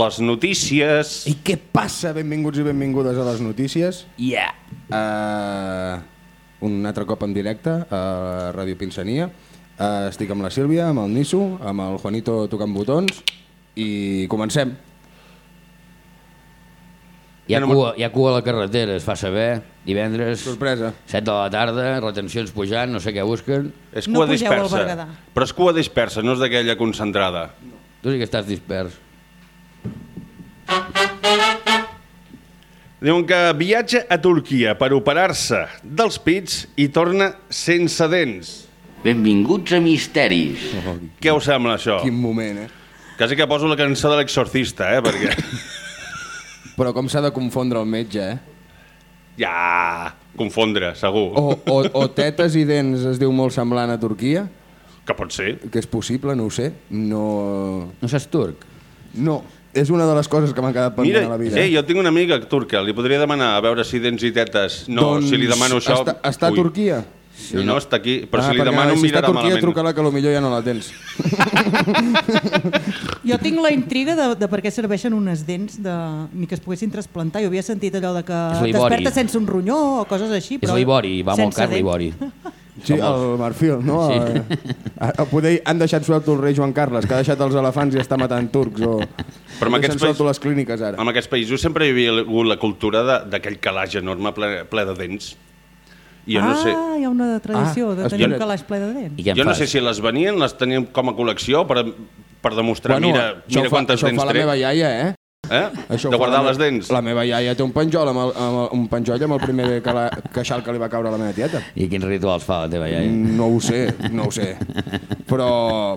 les notícies... I què passa? Benvinguts i benvingudes a les notícies. Yeah. Uh, un altre cop en directe a Ràdio Pinsania. Uh, estic amb la Sílvia, amb el Nisso, amb el Juanito tocant botons i comencem. Hi ha, cua, hi ha cua a la carretera, es fa saber, divendres, Sorpresa. 7 de la tarda, retencions pujant, no sé què busquen. És No cua al dispersa. Però és cua dispersa, no és d'aquella concentrada. Tu sí que estàs dispers. Diuen que viatja a Turquia per operar-se dels pits i torna sense dents. Benvinguts a Misteris. Què us sembla, això? Quin moment, eh? Quasi que poso la cançó de l'exorcista, eh? Perquè... Però com s'ha de confondre el metge, eh? ja... confondre, segur. O, o, o tetes i dents es diu molt semblant a Turquia? Que pot ser. Que és possible, no ho sé. No... No saps turc? No, és una de les coses que m'han quedat pendent Mira, a la vida. eh, jo tinc una amiga turca, li podria demanar a veure si dents i tetes... No, doncs, si li demano això... Està, està a ui. Turquia? Sí, no, està aquí, però si li perquè demano em si està mirarà a Turquia, malament. truca-la que potser ja no la tens. Jo tinc la intriga de, de per què serveixen unes dents de, ni que es poguessin trasplantar. Jo havia sentit allò de que És desperta sense un ronyó o coses així. És Però l'ivori, va molt car dents. Sí, el marfil, no? Sí. A, a poder han deixat suelto el rei Joan Carles, que ha deixat els elefants i està matant turcs, o... Però en aquests països- les clíniques, ara. En aquests països sempre hi havia hagut la cultura de- d'aquell calaix enorme ple, ple de dents. I jo ah, no sé... hi ha una tradició Ah, de tenir un calaix ple de dents. Jo no sé si les venien, les tenien com a col·lecció per, per demostrar, mira, això mira fa, quantes això ho dents fa la trec. meva iaia, eh? Eh? Això de guardar la les me- dents. La meva iaia té un penjol amb, el, amb el, un penjoll amb el primer cala, queixal que li va caure a la meva tieta. I quins rituals fa la teva iaia? No ho sé, no ho sé. Però...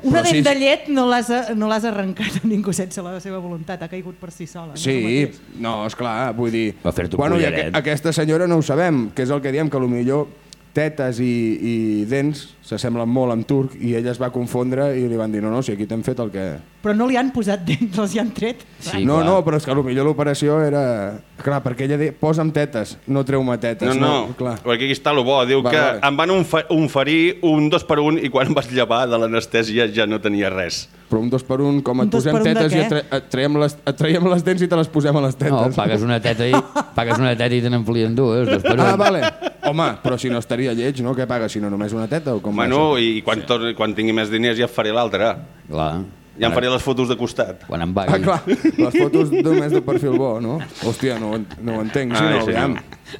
Una però dent sí, de llet no l'has no arrencat a ningú sense la seva voluntat, ha caigut per si sola. Sí, no, és clar, vull dir... Va fer-te un bueno, i collaret. aqu aquesta senyora no ho sabem, que és el que diem, que millor tetes i, i dents s'assemblen molt amb turc i ella es va confondre i li van dir no, no, si aquí t'hem fet el que... Però no li han posat dents, els hi han tret. Sí, no, clar. no, però és que millor l'operació era... Clar, perquè ella deia, posa'm tetes, no treu-me tetes. No, no, clar. perquè aquí està el bo. Diu Va, que vale. em van oferir un dos per un i quan em vaig llevar de l'anestèsia ja no tenia res. Però un dos per un, com et posem un de tetes i et, tre et, traiem les, et traiem les dents i te les posem a les tetes. No, pagues una teta i, pagues una teta i te n'amplien dues, dos per un. Ah, vale. Home, però si no estaria lleig, no? Què pagues, si no només una teta? O com va Bueno, i quan, torni, quan tingui més diners ja faré l'altre. Clar. Ja em faré les fotos de costat. Quan em Ah, pagui. clar, les fotos només de perfil bo, no? Hòstia, no, no ho entenc. Sí, Ai, no, senyor. aviam.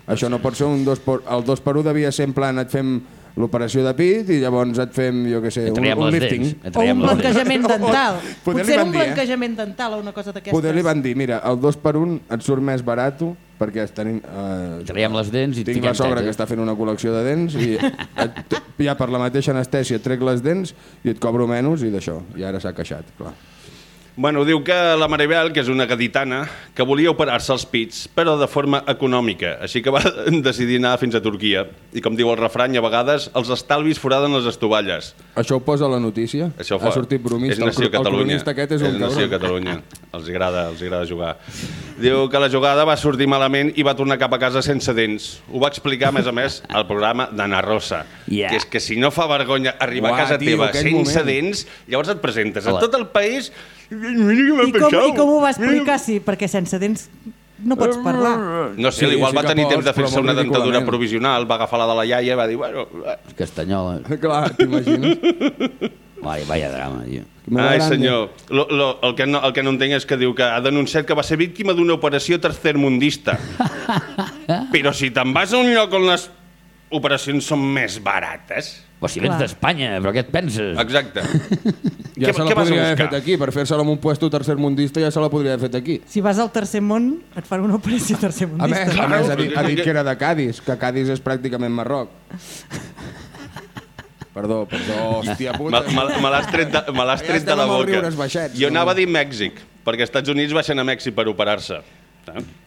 Això no pot ser un dos per... El dos per un devia ser en plan et fem l'operació de pit i llavors et fem, jo què sé, un, un lifting. O un dents. blanquejament dental. Potser un dir, eh? blanquejament dental o una cosa d'aquestes. Poder li van dir, mira, el dos per un et surt més barat perquè tenim... Eh, Traiem les dents i tinc la sogra tetes. que està fent una col·lecció de dents i et, ja per la mateixa anestèsia et trec les dents i et cobro menys i d'això. I ara s'ha queixat, clar. Bueno, diu que la Maribel, que és una gaditana, que volia operar-se els pits, però de forma econòmica, així que va decidir anar fins a Turquia. I com diu el refrany, a vegades els estalvis foraden les estovalles. Això ho posa a la notícia? Això ha sortit bromista. És Nació el, el Catalunya. cronista aquest és un Nació cabron. Catalunya. Els agrada, els agrada jugar. Diu que la jugada va sortir malament i va tornar cap a casa sense dents. Ho va explicar, a més a més, al programa d'Anna Rosa. Yeah. Que és que si no fa vergonya arribar Uah, a casa tio, teva sense moment. dents, llavors et presentes a Hola. tot el país... Mira m'ha I com. I com ho va explicar? Sí, perquè sense dents no pots parlar. No sé, Sí, igual sí va que tenir pots, temps de fer-se una dentadura provisional, va agafar la de la iaia i va dir, bueno... eh. Castanyola. Clar, t'imagines? Vaya, vaya drama, tio. Ai, gran, senyor, lo, lo, el, que no, el que no entenc és que diu que ha denunciat que va ser víctima d'una operació tercermundista. Però si te'n vas a un lloc on les operacions són més barates... Però si vens d'Espanya, però què et penses? Exacte. Ja què, se la què a podria haver fet aquí, per fer-se-la en un puesto tercermundista ja se la podria haver fet aquí. Si vas al tercer món, et fan una operació A tercermundista. més, a més ha, dit, ha dit que era de Cádiz, que Cádiz és pràcticament Marroc. Perdó, perdó, hòstia puta. Me, me, me l'has tret, de, me l'has tret de la boca. baixets, jo anava a dir Mèxic, perquè als Estats Units baixen a Mèxic per operar-se.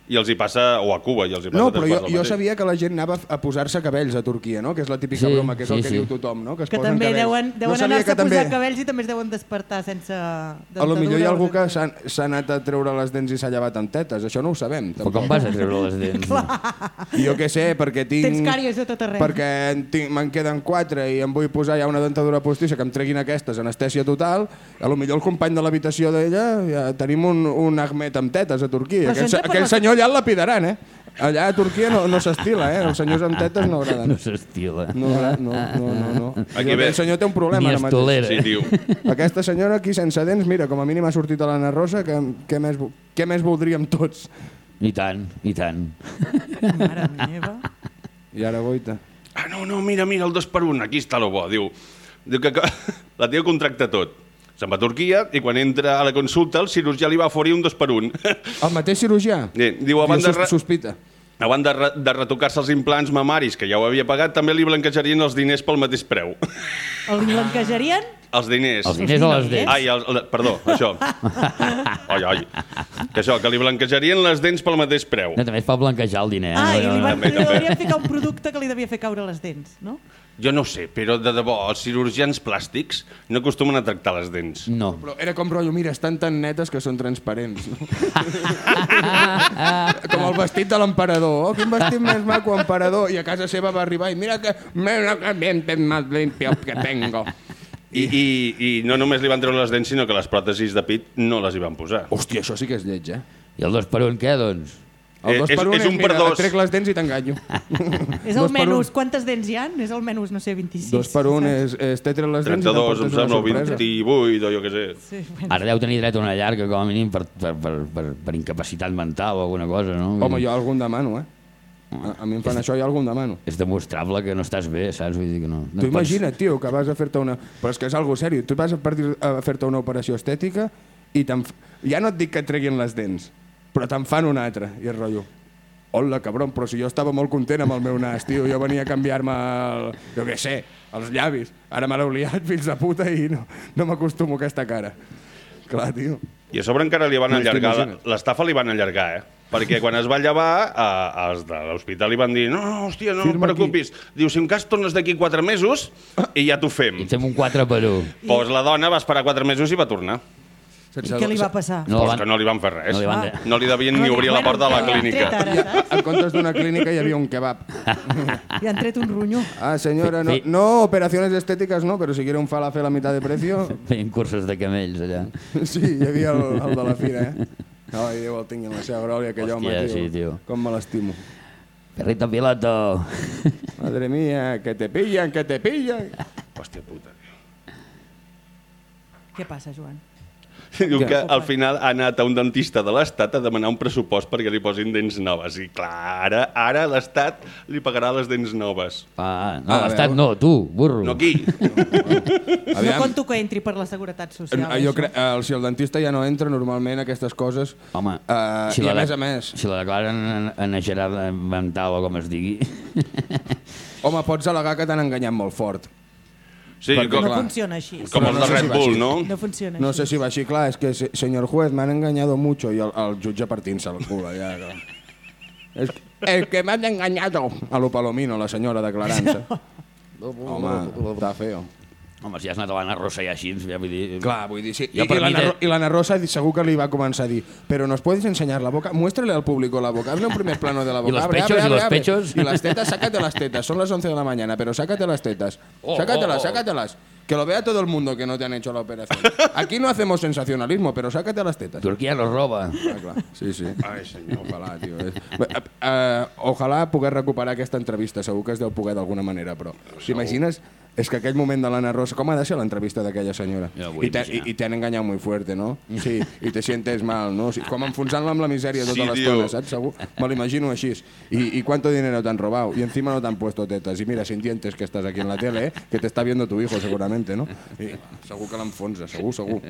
I els hi passa, o a Cuba, i els hi passa No, però jo, jo sabia que la gent anava a posar-se cabells a Turquia, no? Que és la típica Sí, broma, que és el sí, que sí. diu tothom, no? es Que posen també cabells. deuen, No deuen sabia anar-se que a posar també- cabells i també es deuen despertar sense A lo millor hi ha algú que s'ha anat a treure les dents i s'ha llevat amb tetes, això no ho sabem. Però Tampoc. com vas a treure les dents? Jo què sé, perquè tinc... Tens càries a tot arreu. Perquè en tinc- me'n queden quatre i em vull posar ja una dentadura postissa que em treguin aquestes, anestèsia total, a lo millor el company de l'habitació d'ella, ja tenim un, un Ahmed amb tetes a Turquia. Però Aquell, aquell senyor ja el lapidaran, eh? Allà a Turquia no, no s'estila, eh? Els senyors amb tetes no agraden. No s'estila. No, no, no, no, no. Aquí ve. El senyor té un problema Ni ara es mateix. tolera. Sí, tio. Aquesta senyora aquí sense dents, mira, com a mínim ha sortit a l'Anna Rosa, que, què, més, què més voldríem tots? I tant, i tant. Mare meva. I ara goita. Ah, no, no, mira, mira, el dos per un, aquí està lo bo. Diu, diu que, que la tia contracta tot. Se'n va a Turquia i quan entra a la consulta el cirurgià li va oferir un dos per un. El mateix cirurgià? Eh, diu, abans de, sus, re, sospita. abans de, re, de retocar-se els implants mamaris, que ja ho havia pagat, també li blanquejarien els diners pel mateix preu. El blanquejarien? Els diners. Els diners o les dents? Ai, el, el, perdó, això. Ai, ai. Que això, que li blanquejarien les dents pel mateix preu. No, també es pot blanquejar el diner. Ah, eh? i li, van, També, li també. devien ficar un producte que li devia fer caure les dents, no? Jo no ho sé, però de debò, els cirurgians plàstics no acostumen a tractar les dents. No. Però era com rotllo, mira, estan tan netes que són transparents. No? com el vestit de l'emperador. Oh, quin vestit més maco, emperador. I a casa seva va arribar i mira que... Mira que ben, ben más limpio que tengo. I, i, I no només li van treure les dents, sinó que les pròtesis de pit no les hi van posar. Hòstia, això sí que és lleig, eh? I el dos per un què, doncs? El Eh, dos és- per un és un per dos. trec les dents i t'enganyo. És el menús. un. Quantes dents hi ha? És el menús, no sé, 26. Dos per un és, és t'he tret les dents i 32, em t'emportes una sembla, o sorpresa. 28, o jo què sé. Sí, bueno. Ara deu tenir dret a una llarga, com a mínim, per, per, per, per, per incapacitat mental o alguna cosa, no? Home, jo algun demano, eh? A, a mi em fan això i algun demano. És demostrable que no estàs bé, saps? Vull dir que no... no Tu et pots- imagina't, tio, que vas a fer-te una... Però és que és algo sèrio. Tu vas a, partir- a fer-te una operació estètica i ja no et dic que et treguin les dents, però te'n fan una altra. I és rotllo, hola, cabron, però si jo estava molt content amb el meu nas, tio. Jo venia a canviar-me, el, jo què sé, els llavis. Ara me l'heu liat, fills de puta, i no, no m'acostumo a aquesta cara. Clar, tio. I a sobre encara li van No, allargar, l'estafa li van allargar, eh? Perquè quan es va llevar, a, els de l'hospital li van dir no, no, hòstia, no et preocupis. Diu, si en cas tornes d'aquí quatre mesos i ja t'ho fem. I fem un 4 per 1. Pues la dona va esperar quatre mesos i va tornar. I què li va passar? No, pues van- que no li van fer res. no li van Ah. No li devien ni obrir la porta de la clínica. tret ara? En comptes d'una clínica hi havia un kebab. I han tret un ronyó. Ah, señora, no, no operaciones estéticas no, pero si quiere un falafel a mitad de precio... Feien cursos de camells allà. Sí, hi havia el, el de la fira, eh? Ai, Déu el tingui en la seva glòria, aquell Hòstia, home, tio. sí, tio. Com me l'estimo. Perrito piloto. Madre mía, que te pillan, que te pillan. Hòstia puta, tio. Què passa, Joan? Diu que al final ha anat a un dentista de l'Estat a demanar un pressupost perquè li posin dents noves. I clar, ara, ara l'Estat li pagarà les dents noves. Ah, no, Ah, l'estat no, tu, burro. No aquí. No conto que entri per la Seguretat Social. Eh, jo això. crec, eh, si el dentista ja no entra, normalment aquestes coses... Home, eh, si I la a més a més, Si la declaren en, en gerada mental o com es digui. home, pots al·legar que t'han enganyat molt fort. Sí, Perquè com, No clar. funciona així. com els no de Red Bull, no? No funciona No així. sé si va així, clar, és que, se- señor juez, me han engañado mucho i el, el jutge partint-se el cul, allà, clar. Es, el que me han engañado. A lo palomino, la senyora declarant-se. Home, està feo. Home, si has anat a l'Anna Rosa i així, ja vull dir... Clar, vull dir, sí. I, i, l'Anna I l'Anna Rosa segur que li va començar a dir però nos puedes enseñar la boca? Muéstrale al público la boca. Hazle un primer plano de la boca. los Abre, pechos, abre, y abre, los abre. pechos. Y las tetas, sácate las tetas. Son las 11 de la mañana, pero sácate las tetas. Oh, sácatelas, oh, oh. sácatelas. Que lo vea todo el mundo que no te han hecho la operación. Aquí no hacemos sensacionalismo, pero sácate las tetas. Turquia nos roba. Ah, clar. Sí, sí. Ai, senyor. Ojalà, tio. Eh, eh, eh, ojalà poder recuperar aquesta entrevista. Segur que es deu poder d'alguna manera, però t'imagines? És que aquell moment de l'Anna Rosa, com ha de ser l'entrevista d'aquella senyora? Ja I te, imaginar. i, I te han enganyat muy fuerte, no? Sí, i te sientes mal, no? Sí, com enfonsant-la amb la misèria tota Sí, l'estona, saps? Segur? Me l'imagino així. I, ¿Y cuánto dinero te han robado? Y encima no te han puesto tetas. Y mira, sin dientes que estás aquí en la tele, ¿eh? que te está viendo tu hijo seguramente, no? I segur que l'enfonsa, segur, segur.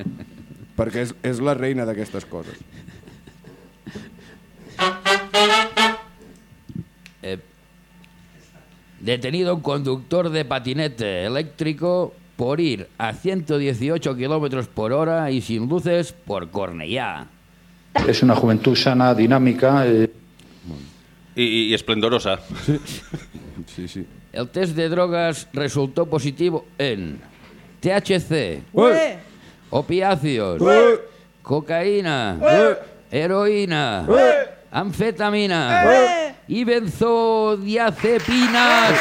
Perquè és, és la reina d'aquestes coses. Eh, detenido un conductor de patinete eléctrico por ir a 118 kilómetros por hora y sin luces por Cornellá. Es una juventud sana, dinámica. eh, y, y esplendorosa. Sí, sí. El test de drogas resultó positivo en THC, Ué! opiáceos, cocaína, heroína, anfetamina y benzodiazepinas.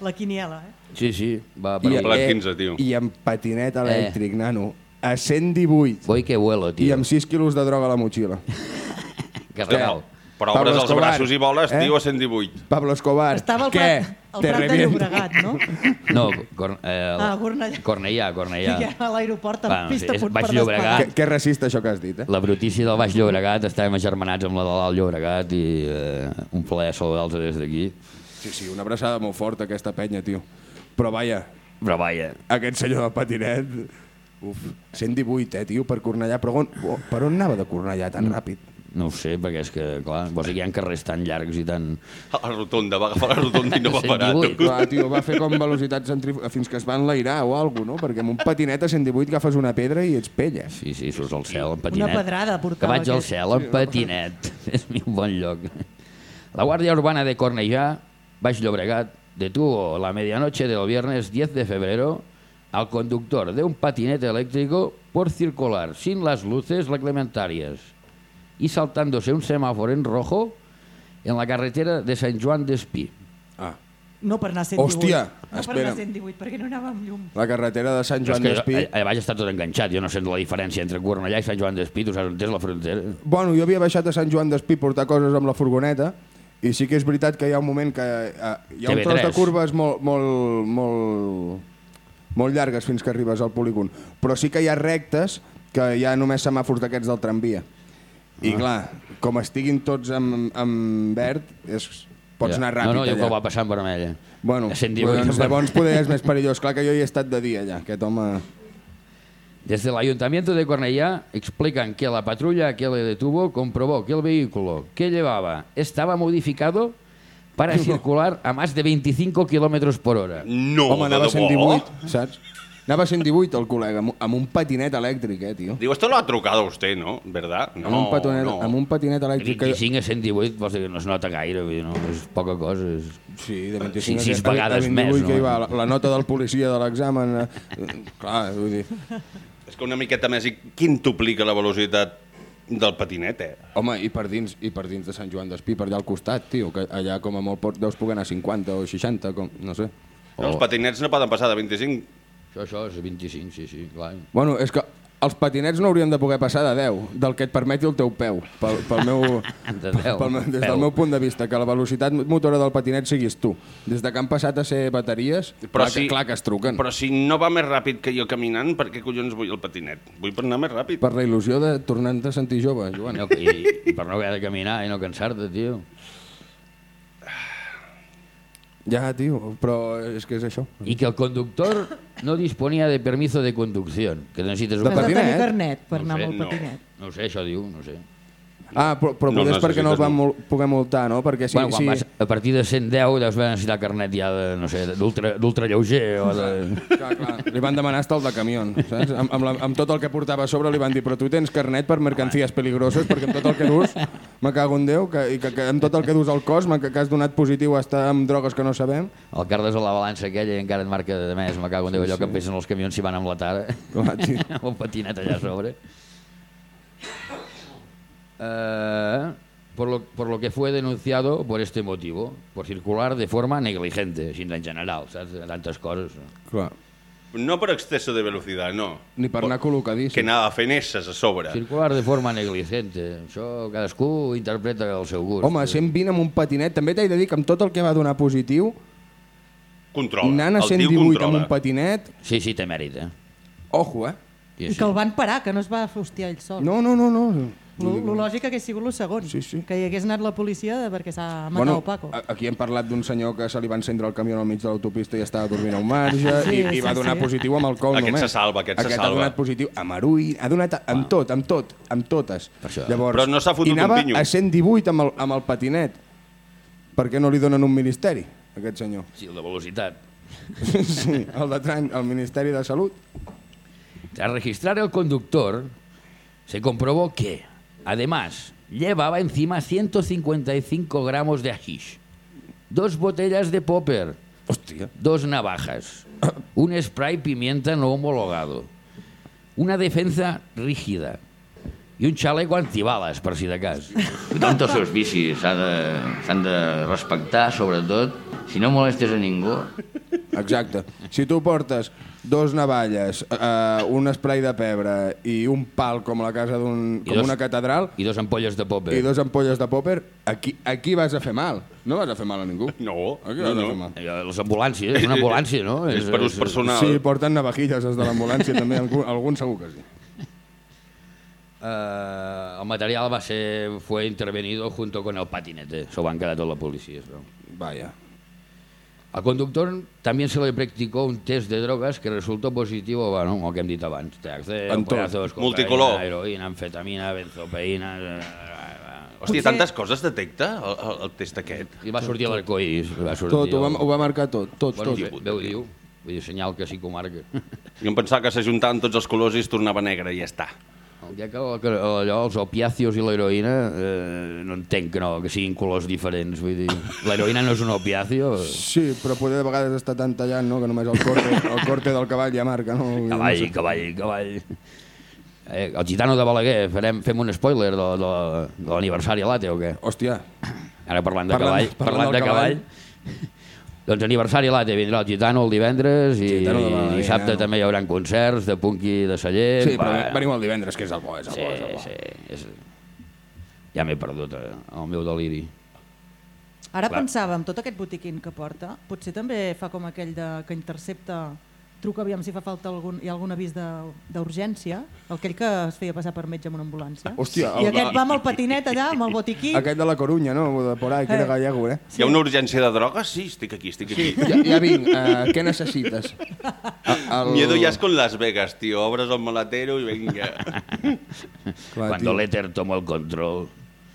La quiniela, eh? Sí, sí, va per I, ahí. Pla 15, tio. I amb patinet elèctric, nano. A 118. Voy que vuelo, I tío. amb 6 quilos de droga a la motxilla. Que real. Però Pablo obres els Escobar, braços i voles, eh? tio, a 118. Pablo Escobar, Estava al què? Prat, al Te Prat de reviento. Llobregat, no? No, cor, eh, Ah, Cornellà. Cornellà, Cornellà. Ja a l'aeroport, a Bueno, pista punt Baix per Llobregat. Que, que racista això que has dit, eh? La brutícia del Baix Llobregat, estàvem agermanats amb la de l'Alt Llobregat i eh, un plaer saludar-los des d'aquí. Sí, sí, una abraçada molt forta, aquesta penya, tio. Però vaja, Però vaja, aquest senyor del patinet... Uf, 118, eh, tio, per Cornellà. Però on, oh, per on anava de Cornellà tan ràpid? No ho sé, perquè és que, clar, vols dir que hi ha carrers tan llargs i tan... A la rotonda, va agafar la rotonda i no va parar. 118. tu. Clar, tio, va fer com velocitat centrífuga fins que es va enlairar o alguna no? Perquè amb un patinet a 118 agafes una pedra i ets pella. Sí, sí, surts al cel en patinet. Una pedrada Que portava vaig al cel en patinet. És un bon lloc. La Guardia Urbana de Cornellà, Baix Llobregat, detuvo la medianoche del viernes 10 de febrero al conductor de un patinete eléctrico por circular sin las luces reglamentarias y saltándose un semáforo en rojo en la carretera de Sant Joan d'Espí. Ah, No per anar a 118. Hòstia, no per espera. anar a 118, perquè no anava amb llum. la carretera de Sant Joan que d'Espí... allà baix està tot enganxat, jo no sé la diferència entre Cornellà i Sant Joan d'Espí, tu saps on és la frontera? Bueno, jo havia baixat a Sant Joan d'Espí a portar coses amb la furgoneta i sí que és veritat que hi ha un moment que eh, hi ha un TV3. tros de curves molt, molt, molt, molt llargues fins que arribes al polígon, però sí que hi ha rectes que hi ha només semàfors d'aquests del tramvia. I clar, com estiguin tots en, en verd, és, pots Ja. anar ràpid No, no, jo que allà. va passar en vermella. Bueno, A 118. doncs llavors poder és més perillós. Clar que jo hi he estat de dia ja, aquest home... Desde el Ayuntamiento de Cornellá explican que la patrulla que le detuvo comprobó que el vehículo que llevaba estaba modificado para circular a más de 25 kilómetros por hora. No, home, anava a de debò? 118, saps? Anava a 118 el col·lega, amb, amb un patinet elèctric, eh, tio. Digo, esto lo ha trucado usted, ¿no? ¿Verdad? No, amb, un patinet, no. amb un patinet elèctric. Que... 25 a 118 vols dir que no es nota gaire, vull dir, no, és poca cosa. És... Sí, de 25 Sí, a sis 118, vegades a 28, més, Que hi no? va, la, la nota del policia de l'examen... Eh, clar, vull dir... És que una miqueta més i quintuplica la velocitat del patinet, eh? Home, i per dins, i per dins de Sant Joan d'Espí, per allà al costat, tio, que allà com a molt pot, deus poder anar a 50 o 60, com, no sé. Oh. Els patinets no poden passar de 25. Això, això és 25, sí, sí, clar. Bueno, és que els patinets no haurien de poder passar de 10, del que et permeti el teu peu, pel, pel meu, De 10, pel, meu- des peu. del meu punt de vista, que la velocitat motora del patinet siguis tu. Des de que han passat a ser bateries, clar, que, clar que es truquen. Però si no va més ràpid que jo caminant, per què collons vull el patinet? Vull per anar més ràpid. Per la il·lusió de tornar-te a sentir jove, Joan. No, i, I per no haver de caminar i no cansar-te, tio. Ja, tio, però és que és això. Y que el conductor no disponía de permiso de conducción, que necessites De un Has de tenir carnet per No anar sé, amb el no. patinet. No ho sé, això diu, no ho sé. Ah, però, però No potser és perquè no el necessites, van mul poder multar, no? Perquè Sí, si, bueno, quan si... vas a partir de 110 deus haver necessitat carnet ja de, no sé, d'ultra lleuger o de... Clar, clar, li van demanar hasta el de camió, saps? Amb, amb, la, amb tot el que portava a sobre li van dir però tu tens carnet per mercancies peligroses perquè amb tot el que dus, me cago en Déu, que, i que, que amb tot el que dus al cos, me, que, que has donat positiu a estar amb drogues que no sabem. El cardes a la balança aquella i encara et marca de més, me cago en Déu, allò que pesen els camions si van amb la tara, amb el patinet allà a sobre. Eh, por, lo, por lo que fue denunciado por este motivo, por circular de forma negligente, sin en general, saps? Tantes coses. Clar. No per exceso de velocitat, no. Ni per anar col·locadíssim. Que anava fent esses a sobre. Circular de forma negligente. Això cadascú interpreta al seu gust. Home, 120 amb un patinet, també t'he de dir que amb tot el que va donar positiu, Controla. anant a el tio 118 controla. amb un patinet, Sí, sí, té mèrit, eh? ojo, eh? I I que el van parar, que no es va fustiar ell sol. No, no, no, no. Lo, lo lògic hagués sigut el segon. Sí, sí. Que hi hagués anat la policia de- perquè s'ha matat Bueno, el Paco. aquí hem parlat d'un senyor que se li va encendre el camió al mig de l'autopista i estava dormint a un marge Sí, i, i sí, va donar sí. positiu amb alcohol Aquest només. se salva, aquest se aquest salva. ha donat positiu amb heroïna, ha donat amb tot, amb tot, amb totes. Per això. Llavors, Però no s'ha fotut I un anava pinyo. a 118 amb el, amb el patinet. Per què no li donen un ministeri, aquest senyor? Sí, el de velocitat. sí, el de Tran, el Ministeri de Salut. Tras registrar el conductor, se comprobó que, además, llevaba encima 155 gramos de hashish, dos botellas de popper, Hòstia. dos navajas, un spray pimienta no homologado, una defensa rígida i un xaleco antibales, per si de cas. Tothom té els seus vicis, s'han de, de respectar, sobretot. Si no molestes a ningú, Exacte. Si tu portes dos navalles, eh, un spray de pebre i un pal com la casa d'un... Com dos- una catedral I dos ampolles de popper. i dos ampolles de popper, aquí, aquí vas a fer mal. No vas a fer mal a ningú. No, Aquí no, vas a fer no. mal. Eh, Les ambulàncies, és una ambulància, no? És per ús personal. Sí, porten navajilles els de l'ambulància també, algun, algun segur que sí. Eh, el material va ser, fue intervenido junto con el patinete. Eso van quedar toda la policía. ¿no? Vaya. Al conductor también se le practicó un test de drogas que resultó positivo, bueno, el que hem dit abans, THC, operazos, Multicolor. heroïna, amfetamina, benzopeïna... eh, Hòstia, Potser- tantes coses detecta el, el, el test aquest. I va sortir l'arcoïris. Va sortir Tot, ho va, el- ho va marcar tot, tot, Bueno, tot. bé ho diu. Vull dir, senyal que sí que ho marca. Jo em pensava que s'ajuntaven tots els colors i es tornava negre i ja està. El dia que, que allò, els opiàcios i l'heroïna, eh, no entenc que, no, que siguin colors diferents. Vull dir, l'heroïna no és un opiàcio. Sí, però poder de vegades està tan tallant, no?, que només el corte, el corte del cavall ja marca, no? Dir, no Cavall, sé. cavall, cavall. Eh, el gitano de Balaguer, farem, fem un spoiler de, de, de l'aniversari a l'ATE o què? Hòstia, Ara parlant de Parlant- cavall, parlant parlant de cavall. Doncs aniversari a l'ATE, vindrà el gitano el divendres i, Gitano de Balaguer, dissabte no? també hi haurà concerts de punky de celler. sí, però venim el divendres, que és el bo, és el sí, bo, és el bo. sí, és... Ja m'he perdut eh, el meu deliri. Ara Clar. pensava, amb tot aquest botiquín que porta, potser també fa com aquell de, que intercepta, truca aviam si fa falta algun, hi ha algun avís de- d'urgència, aquell que es feia passar per metge amb una ambulància. Hòstia, I el- aquest va amb el patinet allà, amb el botiquín. Aquest de la Corunya, no? De por ahí, que era Eh. gallego, eh? Hi ha una urgència de drogues? Sí, estic aquí, estic aquí. Ja, ja vinc, uh, què necessites? A- el- Miedo ya es con Las Vegas, tío. Abres el maletero i vinga. Cuando l'Éter tomó el control.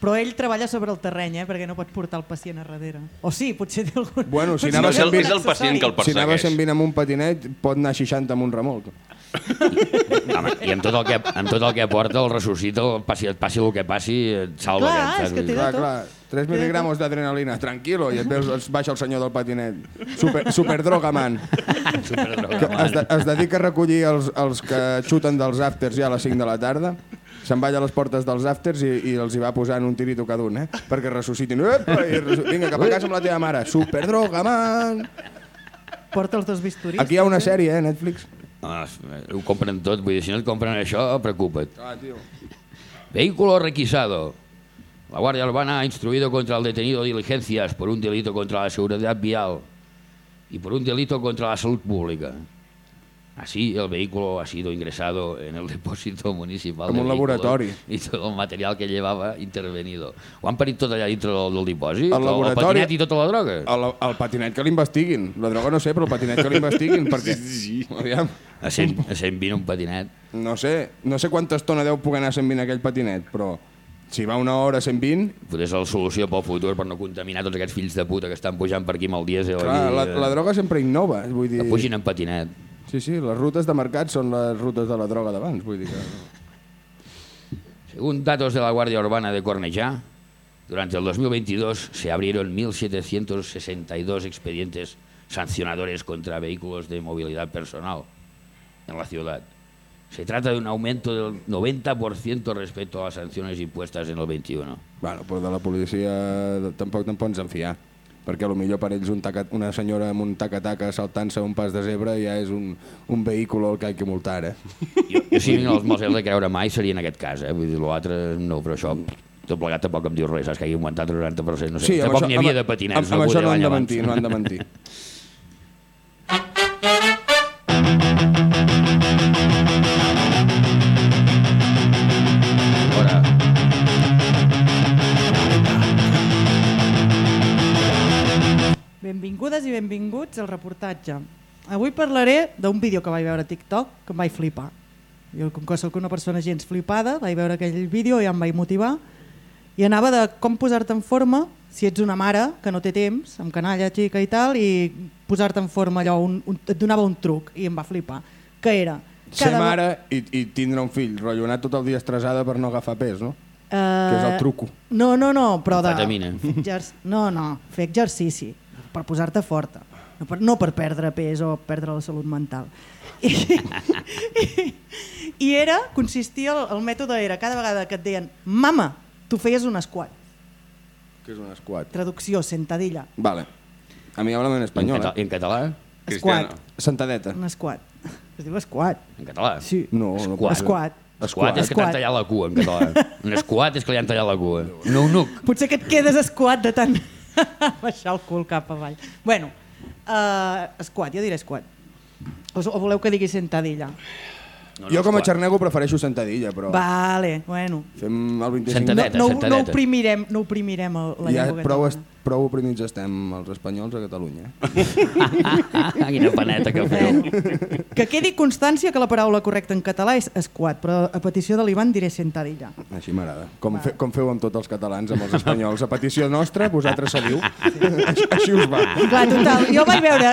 Però ell treballa sobre el terreny, eh, perquè no pot portar el pacient a darrere. O sí, potser té algun... Bueno, si anava No, és el, és el pacient que el Si anava persegueix. 120 amb un patinet, pot anar 60 amb un remolc. Home, I amb tot, el que, amb tot el que porta el ressuscita, el passi, et passi el que passi, et salva Clar, aquest. és que té- Clar, tot. clar, 3 mil·lígramos d'adrenalina, tranquilo, i et veus, es baixa el senyor del patinet. Super, superdroga, man. Superdroga, Que man. es, de, es dedica a recollir els, els que xuten dels afters ja a les 5 de la tarda, se'n va a les portes dels afters i, i els hi va posant un tirito cada un, eh? Perquè ressuscitin. Epa, i Vinga, cap a casa amb la teva mare. Superdroga, man. Porta els dos bisturis. Aquí hi ha una sèrie, eh, Netflix. Ah, ho compren tot, vull dir, si no et compren això, preocupa't. Ah, tio. Vehículo requisado. La Guardia Urbana ha instruido contra el detenido diligencias por un delito contra la seguridad vial y por un delito contra la salud pública. Así, el vehículo ha sido ingresado en el depósito municipal Com de un laboratori. y todo el material que llevaba intervenido. Ho han parit tot allà dintre del, del dipòsit? El El, patinet i tota la droga? El, el patinet que l'investiguin. La droga no sé, però el patinet que l'investiguin, perquè... Sí, sí. Aviam, A 100, a 120 un patinet. no sé, no sé quanta estona deu poder anar a 120 aquell patinet, però si va una hora a 120, Potser és la solució pel futur per no contaminar tots aquests fills de puta que estan pujant per aquí amb el dièsel. clar, aquí, la, eh, la droga sempre innova. Vull dir... Que pugin en patinet. Sí, sí, les rutes de mercat són les rutes de la droga d'abans, vull dir que... Según datos de la Guardia Urbana de Cornellá, durante el 2022 se abrieron 1.762 expedientes sancionadores contra vehículos de movilidad personal en la ciudad. Se trata de un aumento del 90% respecto a las sanciones impuestas en el 21. Bueno, però de la policia tampoc te'n pots enfiar, perquè a lo millor per ells un taca, una senyora amb un taca-taca saltant-se un pas de zebra ja és un, un vehicle al que hay que multar, eh? Jo, jo si no els he de creure mai seria en aquest cas, eh? Vull dir, l'altre no, però això tot plegat tampoc em diu res, saps que hagi augmentat el 90%, no sé, amb tampoc n'hi havia amb- de patinets. Amb, amb això no han de mentir, no han de mentir. Benvingudes i benvinguts al reportatge. Avui parlaré d'un vídeo que vaig veure a TikTok que em vaig flipar. Jo, com que soc una persona gens flipada, vaig veure aquell vídeo i em vaig motivar i anava de com posar-te en forma si ets una mare que no té temps, amb canalla xica i tal, i posar-te en forma allò, un, un, et donava un truc i em va flipar, que era ser Cada- mare i, i tindre un fill, rotllo, anar tot el dia estressada per no agafar pes, no? Uh, Que és el truco. No, no, no, però de... Exer- No, no, fer exercici per posar-te forta. No per, no per perdre pes o perdre la salut mental. I, i, i era, consistia, el, el mètode era cada vegada que et deien mama, tu feies un squat. Que és un squat. Traducció, sentadilla. Vale. A mi háblame en I en, espanyol, cata eh? en català? Cristiano. Squat. Sentadeta. Un squat. Es diu squat. En català? Sí. No, no Squat. Squat. Squat és que t'han tallat la cua en català. Un squat és que li han tallat la cua. Un eunuc. Potser que et quedes squat de tant baixar el cul cap avall. Bueno, uh, squat, jo diré squat. O, o voleu que digui sentadilla? No, jo com a xarnego prefereixo sentadilla, però Vale, bueno. fem el 25... Sentadeta, no, no, no sentadeta. oprimirem, no oprimirem la Ja llengua prou, est- prou oprimits estem els espanyols a Catalunya. Quina paneta que feu. Que quedi constància que la paraula correcta en català és squat, però a petició de l'Ivan diré sentadilla. Així m'agrada. Com, fe, com feu amb tots els catalans, amb els espanyols. A petició nostra, vosaltres seguiu. així, així us va. Clar, total, jo vaig veure,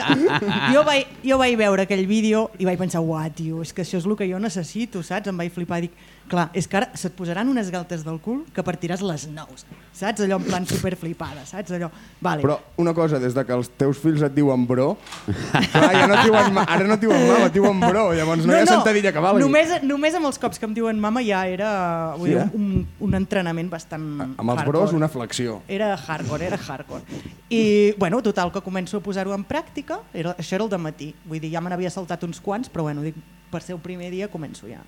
jo vaig, jo vaig veure aquell vídeo i vaig pensar, uah, tio, és que això és el que jo necessito, saps? Em vaig flipar i dic, clar, és que ara se't posaran unes galtes del cul que partiràs les nous, saps? Allò en plan super flipada, saps? Allò, vale. Però una cosa, des de que els teus fills et diuen bro, clar, ja no et diuen, ma- ara no et diuen mama, et diuen bro, llavors no, hi ha sentadilla que valgui. Només, només amb els cops que em diuen mama ja era vull Sí, dir, eh? un, un entrenament bastant Amb els hardcore. bros, una flexió. Era hardcore, era hardcore. I, bueno, total, que començo a posar-ho en pràctica. Era, això era el de matí. Vull dir, ja me n'havia saltat uns quants, però bueno, dic, per ser el primer dia començo ja.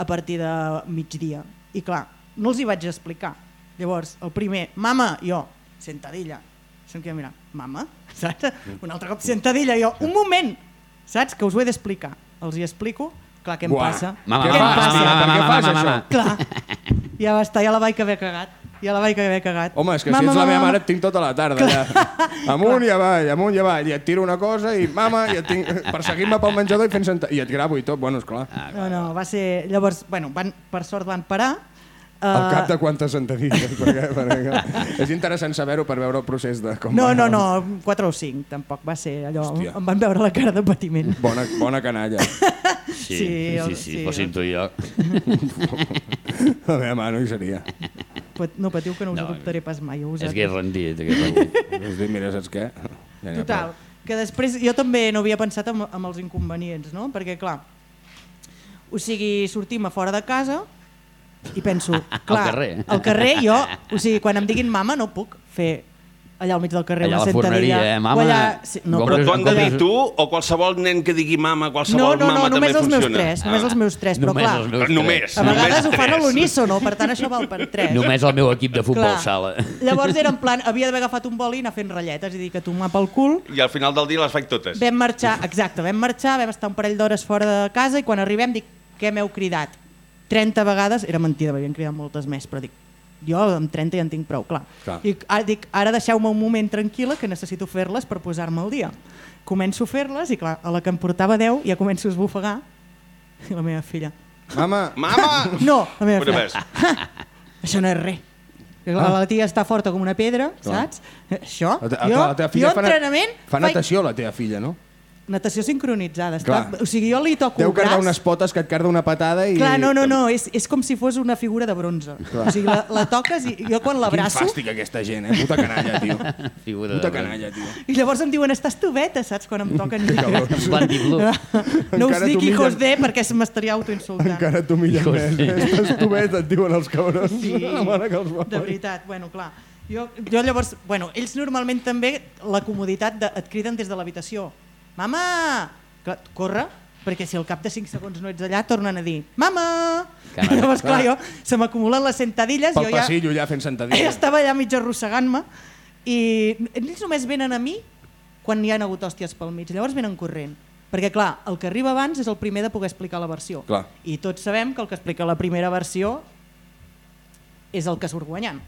A partir de migdia. I clar, no els hi vaig explicar. Llavors, el primer, mama, jo, sentadilla. Se'm queda mirar, mama? Saps? Un altre cop, sentadilla. Jo, un moment, saps? Que us ho he d'explicar. Els hi explico. Clar, què em Buah. passa? Mama, què em mama, passa? mama, mama, mama, això? mama. Clar, ja va estar, ja la vaig haver cagat. Ja la vaig haver cagat. Home, és que si ets la meva mare et tinc tota la tarda ja. Amunt i avall, amunt i avall, i et tiro una cosa i mama, i et tinc perseguint-me pel menjador i fent senta... i et gravo i tot, bueno, esclar. Ah, No, no, va ser... Llavors, bueno, van, per sort van parar. Al Uh, cap de quantes sentadilles, perquè, perquè és interessant saber-ho per veure el procés de com No, va no, no, 4 o 5, tampoc va ser allò. Hòstia. Em van veure la cara de patiment. Bona, bona canalla. Sí, Sí, sí, el- sí, sí, tu i jo. La meva mà no hi seria. No patiu que no us No, adoptaré pas mai. Us És que és rendit. Aquest rendit. És dir, mira, saps què? Ja Total, que després jo també no havia pensat amb, amb els inconvenients, no? Perquè, clar, o sigui, sortim a fora de casa i penso, clar, carrer. al carrer jo, o sigui, quan em diguin mama no puc fer allà al mig del carrer Allà a una la sentadilla. forneria, eh? Mama, o allà, sí, no, Però t'ho han de dir tu o qualsevol nen que digui mama, no, qualsevol no, no, mama només també els meus funciona? tres, només Ah. els meus tres, però Només clar, els meus Només. a vegades ho fan a tres. l'unísono, per tant això val per tres. Només el meu equip de futbol Clar. sala. Llavors era en plan, havia d'haver agafat un boli i anar fent ratlletes i dir que tomar pel cul. I al final del dia les faig totes. Vam marxar, exacte, vam marxar, vam estar un parell d'hores fora de casa i quan arribem dic, què m'heu cridat? 30 vegades, era mentida, m'havien cridat moltes més, però dic, jo amb 30 ja en tinc prou, clar. Clar. Dic, ara, dic, ara deixeu-me un moment tranquil·la que necessito fer-les per posar-me al dia. Començo a fer-les i clar, a la que em portava 10 ja començo a esbufegar i la meva filla, Mama, Mama! no, la meva Però filla, això no és res. Que La, la tia està forta com una pedra, Clar. saps? Això, la, te- jo, la teva filla jo fa, na- entrenament... fa faig- natació, la teva filla, no? Natació sincronitzada. Està, o sigui, jo li toco Deu el braç... cardar unes potes que et carda una patada i... Clar, no, no, no, és, és com si fos una figura de bronze. Clar. O sigui, la, la toques i jo quan Quin l'abraço... fàstic aquesta gent, eh? Puta canalla, tio. Figura Puta canalla, tio. I llavors em diuen, estàs tubeta, saps? Quan em toquen... blu. no us dic hijos de perquè m'estaria autoinsultant. Encara t'humillen Hijos més. de- eh? Estàs tubet, et diuen els cabrons. Sí, La mare que els va de veritat, bueno, clar. Jo, jo llavors, bueno, ells normalment també la comoditat de, et criden des de l'habitació. Mama! Clar, corre, perquè si al cap de 5 segons no ets allà, tornen a dir Mama! Carai. llavors, clar, Clar. jo, se m'acumulen les sentadilles, Pel jo ja, passillo allà fent ella sentadilles. estava allà mig arrossegant-me i ells només venen a mi quan hi ha hagut hòsties pel mig, llavors venen corrent. Perquè, clar, el que arriba abans és el primer de poder explicar la versió. Clar. I tots sabem que el que explica la primera versió és el que surt guanyant.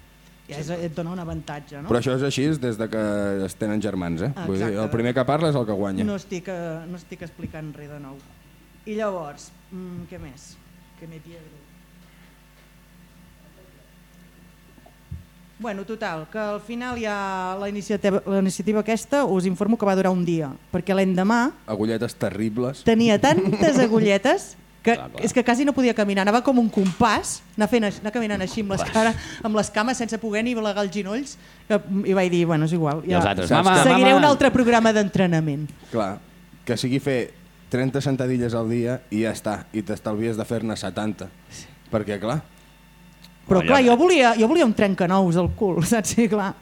Ja és, et dona un avantatge, no? Però això és així des de que es tenen germans, eh? Vull dir, el primer que parla és el que guanya. No estic, eh, no estic explicant res de nou. I llavors, mm, què més? Que me pierdo. Bueno, total, que al final hi ha la iniciativa, la iniciativa aquesta, us informo que va durar un dia, perquè l'endemà Agulletes terribles. tenia tantes agulletes que, Clar, clar. és que quasi no podia caminar, anava com un compàs, anar, fent, anar caminant així amb les, cara, amb les cames sense poder ni plegar els ginolls, que, i vaig dir, bueno, és igual. I els altres, Saps mama, Seguiré mama. un altre programa d'entrenament. Clar, que sigui fer 30 sentadilles al dia i ja està, i t'estalvies de fer-ne 70. Perquè, clar, Però clar, jo volia, jo volia un trencanous al cul, saps? Sí, clar.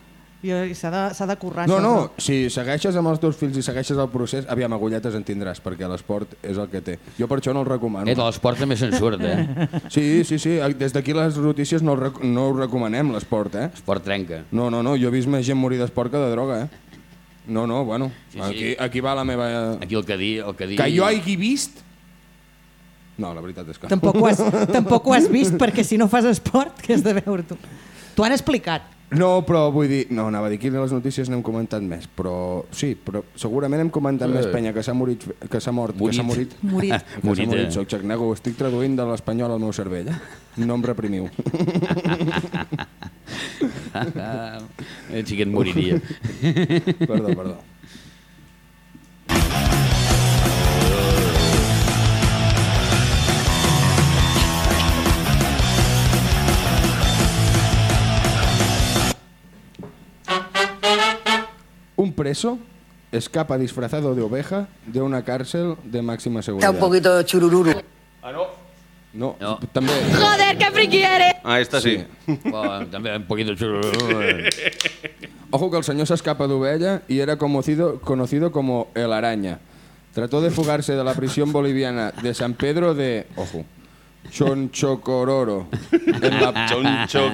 Jo- S'ha de, s'ha de currar No, això, no, si segueixes amb els teus fills i segueixes el procés, aviam, agulletes en tindràs, perquè l'esport és el que té. Jo per això no el recomano. Eh, de l'esport també se'n surt, eh? Sí, sí, sí, des d'aquí les notícies no, rec no ho recomanem, l'esport, eh? Esport trenca. No, no, no, jo he vist més gent morir d'esport que de droga, eh? No, no, bueno, Sí, sí. aquí, aquí va la meva... Aquí el que di... El que, di... Que jo hagi vist... No, la veritat és que... Tampoc ho, has, tampoc ho has vist, perquè si no fas esport, què has de veure tu? T'ho han explicat. No, però vull dir... No, anava a dir, aquí a les notícies n'hem comentat més, però sí, però segurament hem comentat més penya que s'ha morit, que s'ha mort, que s'ha morit. Morit. Que Morit, morit, eh? soc xacnego, ho estic traduint de l'espanyol al meu cervell, eh? No em reprimiu. Eh, sí que et moriria. perdó, perdó. Preso escapa disfrazado de oveja de una cárcel de máxima seguridad. Está un poquito churururu. No, No. també... Joder, qué friki eres. Ah, esta sí. Bueno, també un poquito xulo. Ojo que el señor se escapa de ovella y era conocido, conocido como el araña. Trató de fugarse de la prisión boliviana de San Pedro de... Ojo. Chonchocororo. La... Choncho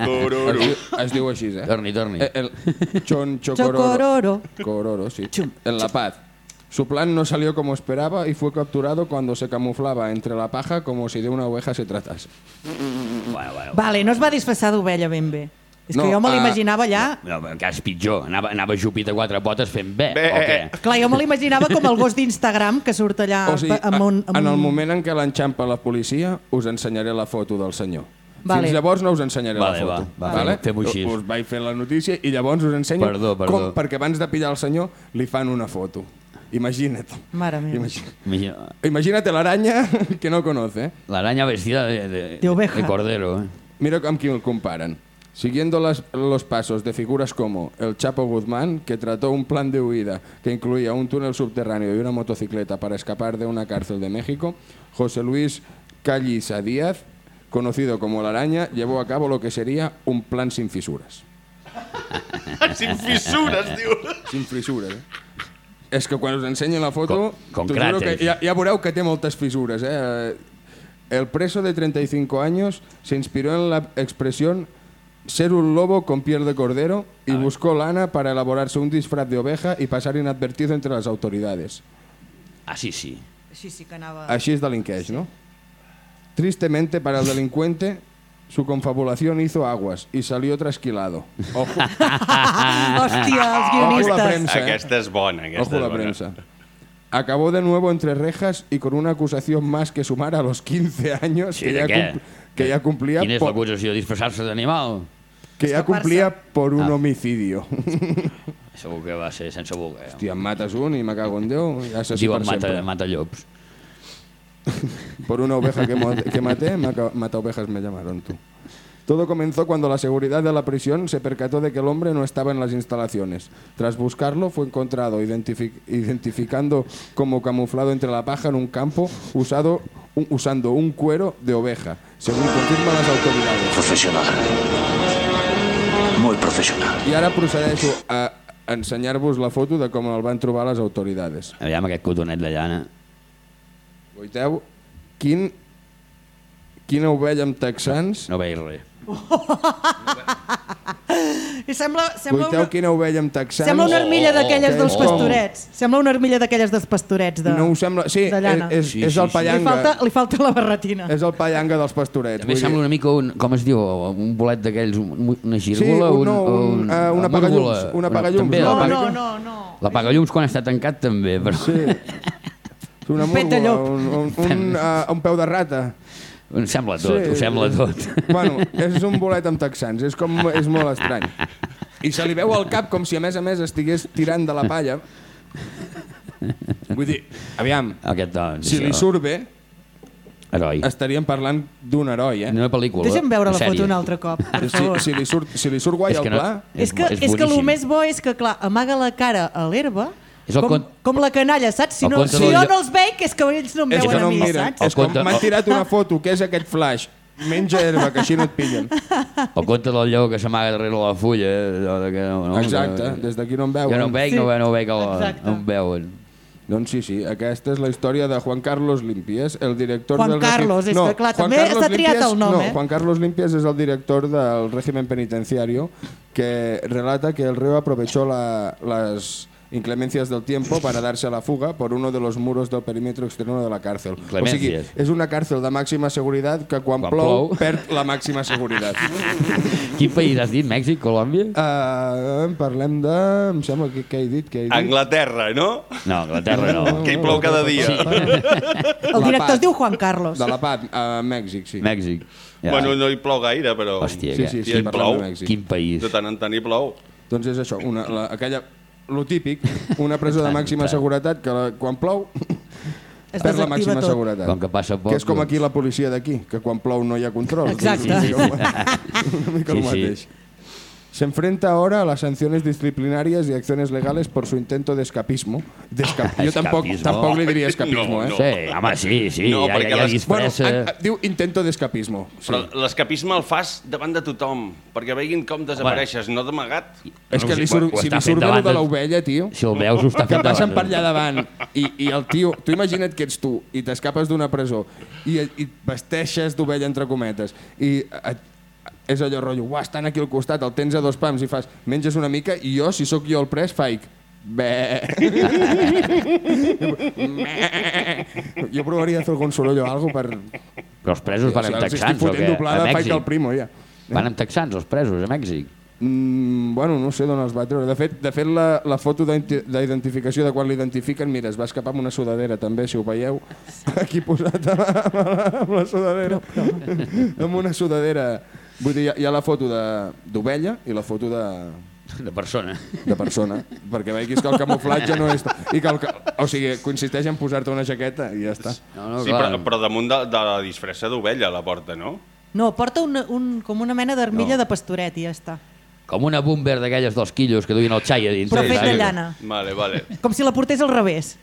Es, es diu així, eh? Torni, torni. Eh, El Chonchocororo. Chocororo. Cororo, sí. En La Paz. Su plan no salió como esperaba y fue capturado cuando se camuflaba entre la paja como si de una oveja se tratase. Bueno, bueno. Vale, no es va disfressar d'ovella ben bé. És No, que jo me ah, l'imaginava allà... No, que és pitjor. Anava, anava jupit a quatre potes fent bé, Bé, o què? eh, Clar, jo me l'imaginava com el gos d'Instagram que surt allà O sigui, amb un... Amb en el moment en què l'enxampa la policia, us ensenyaré la foto del senyor. Vale. Fins llavors no us ensenyaré Vale, la va, foto. va, vale? fem-ho així. Us vaig fer la notícia i llavors us ensenyo Perdó, perdó. com, perquè abans de pillar el senyor li fan una foto. Imagina't. Mare meva. Imagina, Imagina- imagínate la araña que no conoce. ¿eh? La araña vestida de, de, De oveja. de cordero. eh? Mira con quién comparan. Siguiendo las- los pasos de figuras como el Chapo Guzmán, que trató un plan de huida que incluía un túnel subterráneo y una motocicleta para escapar de una cárcel de México, José Luis Calliza Díaz, conocido como La Araña, llevó a cabo lo que sería un plan sin fisuras. Sin fissures, diu. Sin fisuras, eh? És que quan us ensenyo la foto, Con- con que ja, ja veureu que té moltes fisuras, eh? El preso de 35 años se inspiró en la expresión ser un lobo con piel de cordero y buscó lana para elaborarse un disfraz de oveja y pasar inadvertido entre las autoridades. Ah, sí, sí. Així sí que anava... Así es delinqueix, ¿no? Tristemente para el delincuente, su confabulación hizo aguas y salió trasquilado. Ojo, Hòstia, els ojo la guionistes. premsa, eh? Aquesta és bona, aquesta Ojo és la bona. prensa. Acabó de nuevo entre rejas y con una acusación más que sumar a los 15 años Sí, que, de ya què? que ya cumplía Quina és por, l'acusació? Disfressar-se d'animal? Que ya Escapar-se. cumplía por Ah. un homicidio. Segur que va ser sense voler. Hòstia, em mates un i me cago en Déu, ja Diuen per mata, sempre. mata llops. Por una oveja que, que maté, mata, ovejas me llamaron tú. Todo comenzó cuando la seguridad de la prisión se percató de que el hombre no estaba en las instalaciones. Tras buscarlo, fue encontrado identifi- identificando como camuflado entre la paja en un campo usado, un- usando un cuero de oveja, según confirman las autoridades. Professional. Molt professional. I ara procedeixo a ensenyar-vos la foto de com el van trobar les autoritats. Aviam aquest cotonet de llana. Guaiteu, quin, quina ovella amb texans... No veig res. I sembla, sembla, Guaiteu, una, quina ovella amb texans... sembla una armilla d'aquelles que dels és com- pastorets. Sembla una armilla d'aquelles dels pastorets de, No ho sembla... Sí, de llana. és, Sí, és, és sí, el sí. li, pallanga. falta, li falta la barretina. És el pallanga dels pastorets. També sembla dir- una mica un... Com es diu? Un bolet d'aquells? un- Una gírgola? un- no, un- un, eh, una apagallums, un apagallums, També, no? No, no, no, no. L'apagallums quan està tancat també, però... Sí. És una Un múrgola, llop. un, un, un, uh, un peu de rata. Ho sembla tot, Sí. ho sembla tot. Bueno, és un bolet amb texans, és, com, és molt estrany. I se li veu al cap com si a més a més estigués tirant de la palla. Vull dir, aviam, Aquest, doncs, si li surt bé, Heroi. estaríem parlant d'un heroi, eh? Una pel·lícula. Deixa'm veure la sèrie. foto un altre cop, per Si, favor. si, li surt, si li surt guai És el que no- pla... És que, és, que el més bo és que, clar, amaga la cara a l'herba, És com, cont- com la canalla, saps? Si, el no, si jo no els veig, és que ells no em És que veuen no a mi, miren. saps? El És com conte- m'han tirat una foto, que és aquest flash. Menja herba, que així no et pillen. El conte del lleó que s'amaga darrere la fulla. eh, que, no, no, Exacte, que- des d'aquí no em veuen. Jo no em veig, Sí. no, no veig el, Exacte. no em veuen. Doncs sí, sí, aquesta és la història de Juan Carlos Limpies, el director Juan del... Carlos, és que, clar, Juan també Carlos està triat Limpies- el nom, no, eh? Juan Carlos Limpies es el director del régimen penitenciario que relata que el reo aprovechó la- las inclemencias del tiempo para darse a la fuga por uno de los muros del perímetro externo de la cárcel. O sigui, és una càrcel de màxima seguretat que quan, Quan plou, plou. perd la màxima seguretat. Quin país has dit? Mèxic, Colòmbia? Uh, parlem de... Em sembla que, què he dit? Què he dit? Anglaterra, no? No, Anglaterra no. Que hi plou cada dia. El La director es diu Juan Carlos. De la PAT, a Mèxic, sí. Mèxic. Ja. Bueno, no hi plou gaire, però... Hòstia, Sí, sí, sí, hi parlem plou. Quin país. De tant en tant hi plou. Doncs és això, una, la, aquella, lo típic, una presó de màxima seguretat que la, quan plou Es perd la màxima tot. seguretat. Com que passa poc... que és com doncs- aquí la policia d'aquí, que quan plou no hi ha control. Exacte. Una mica, una mica el Sí, sí. Se enfrenta ahora a las sanciones disciplinarias y acciones legales por su intento de escapismo. De esca- Jo tampoc, Escapismo. tampoc li diria escapismo, No, eh? no. Sí, home, sí, sí, No, ja, ja, ja les- Bueno, a, a, diu intento d'escapismo. Sí. Però l'escapisme el fas davant de tothom, perquè veguin com desapareixes, no d'amagat. És que li surt, ho si li surt davant de de- l'ovella, tio, Si el veus, ho està que fent passen per davant. allà davant i, i el tio, tu imagina't que ets tu i t'escapes d'una presó i, i vesteixes d'ovella entre cometes i et, és allò rotllo, uah, estan aquí al costat, el tens a dos pams i fas, menges una mica i jo, si sóc jo el pres, faig Bé. jo provaria de fer algun soroll o alguna per... Però els presos van amb estic texans, o fotent què? doblada, A faig el primo, ja. Van amb texans, els presos, a Mèxic. Mm, bueno, no sé d'on els va treure. De fet, de fet la, la foto d'identi- d'identificació de quan l'identifiquen, mira, es va escapar amb una sudadera també, si ho veieu. Aquí posat amb la sudadera. amb una sudadera. Vull dir, hi ha, hi ha la foto de- d'ovella i la foto de, De persona. de persona, perquè veiguis que el camuflatge no és... I que el, ca- o sigui, consisteix en posar-te una jaqueta i ja està. No, no, Sí, clar. però, però damunt de, de la disfressa d'ovella la porta, no? No, porta una, un, com una mena d'armilla No. de pastoret i ja està. Com una bomber d'aquelles dels quillos que duien el xai a dins. Però Sí, fet de llana. Vale, vale. Com si la portés al revés.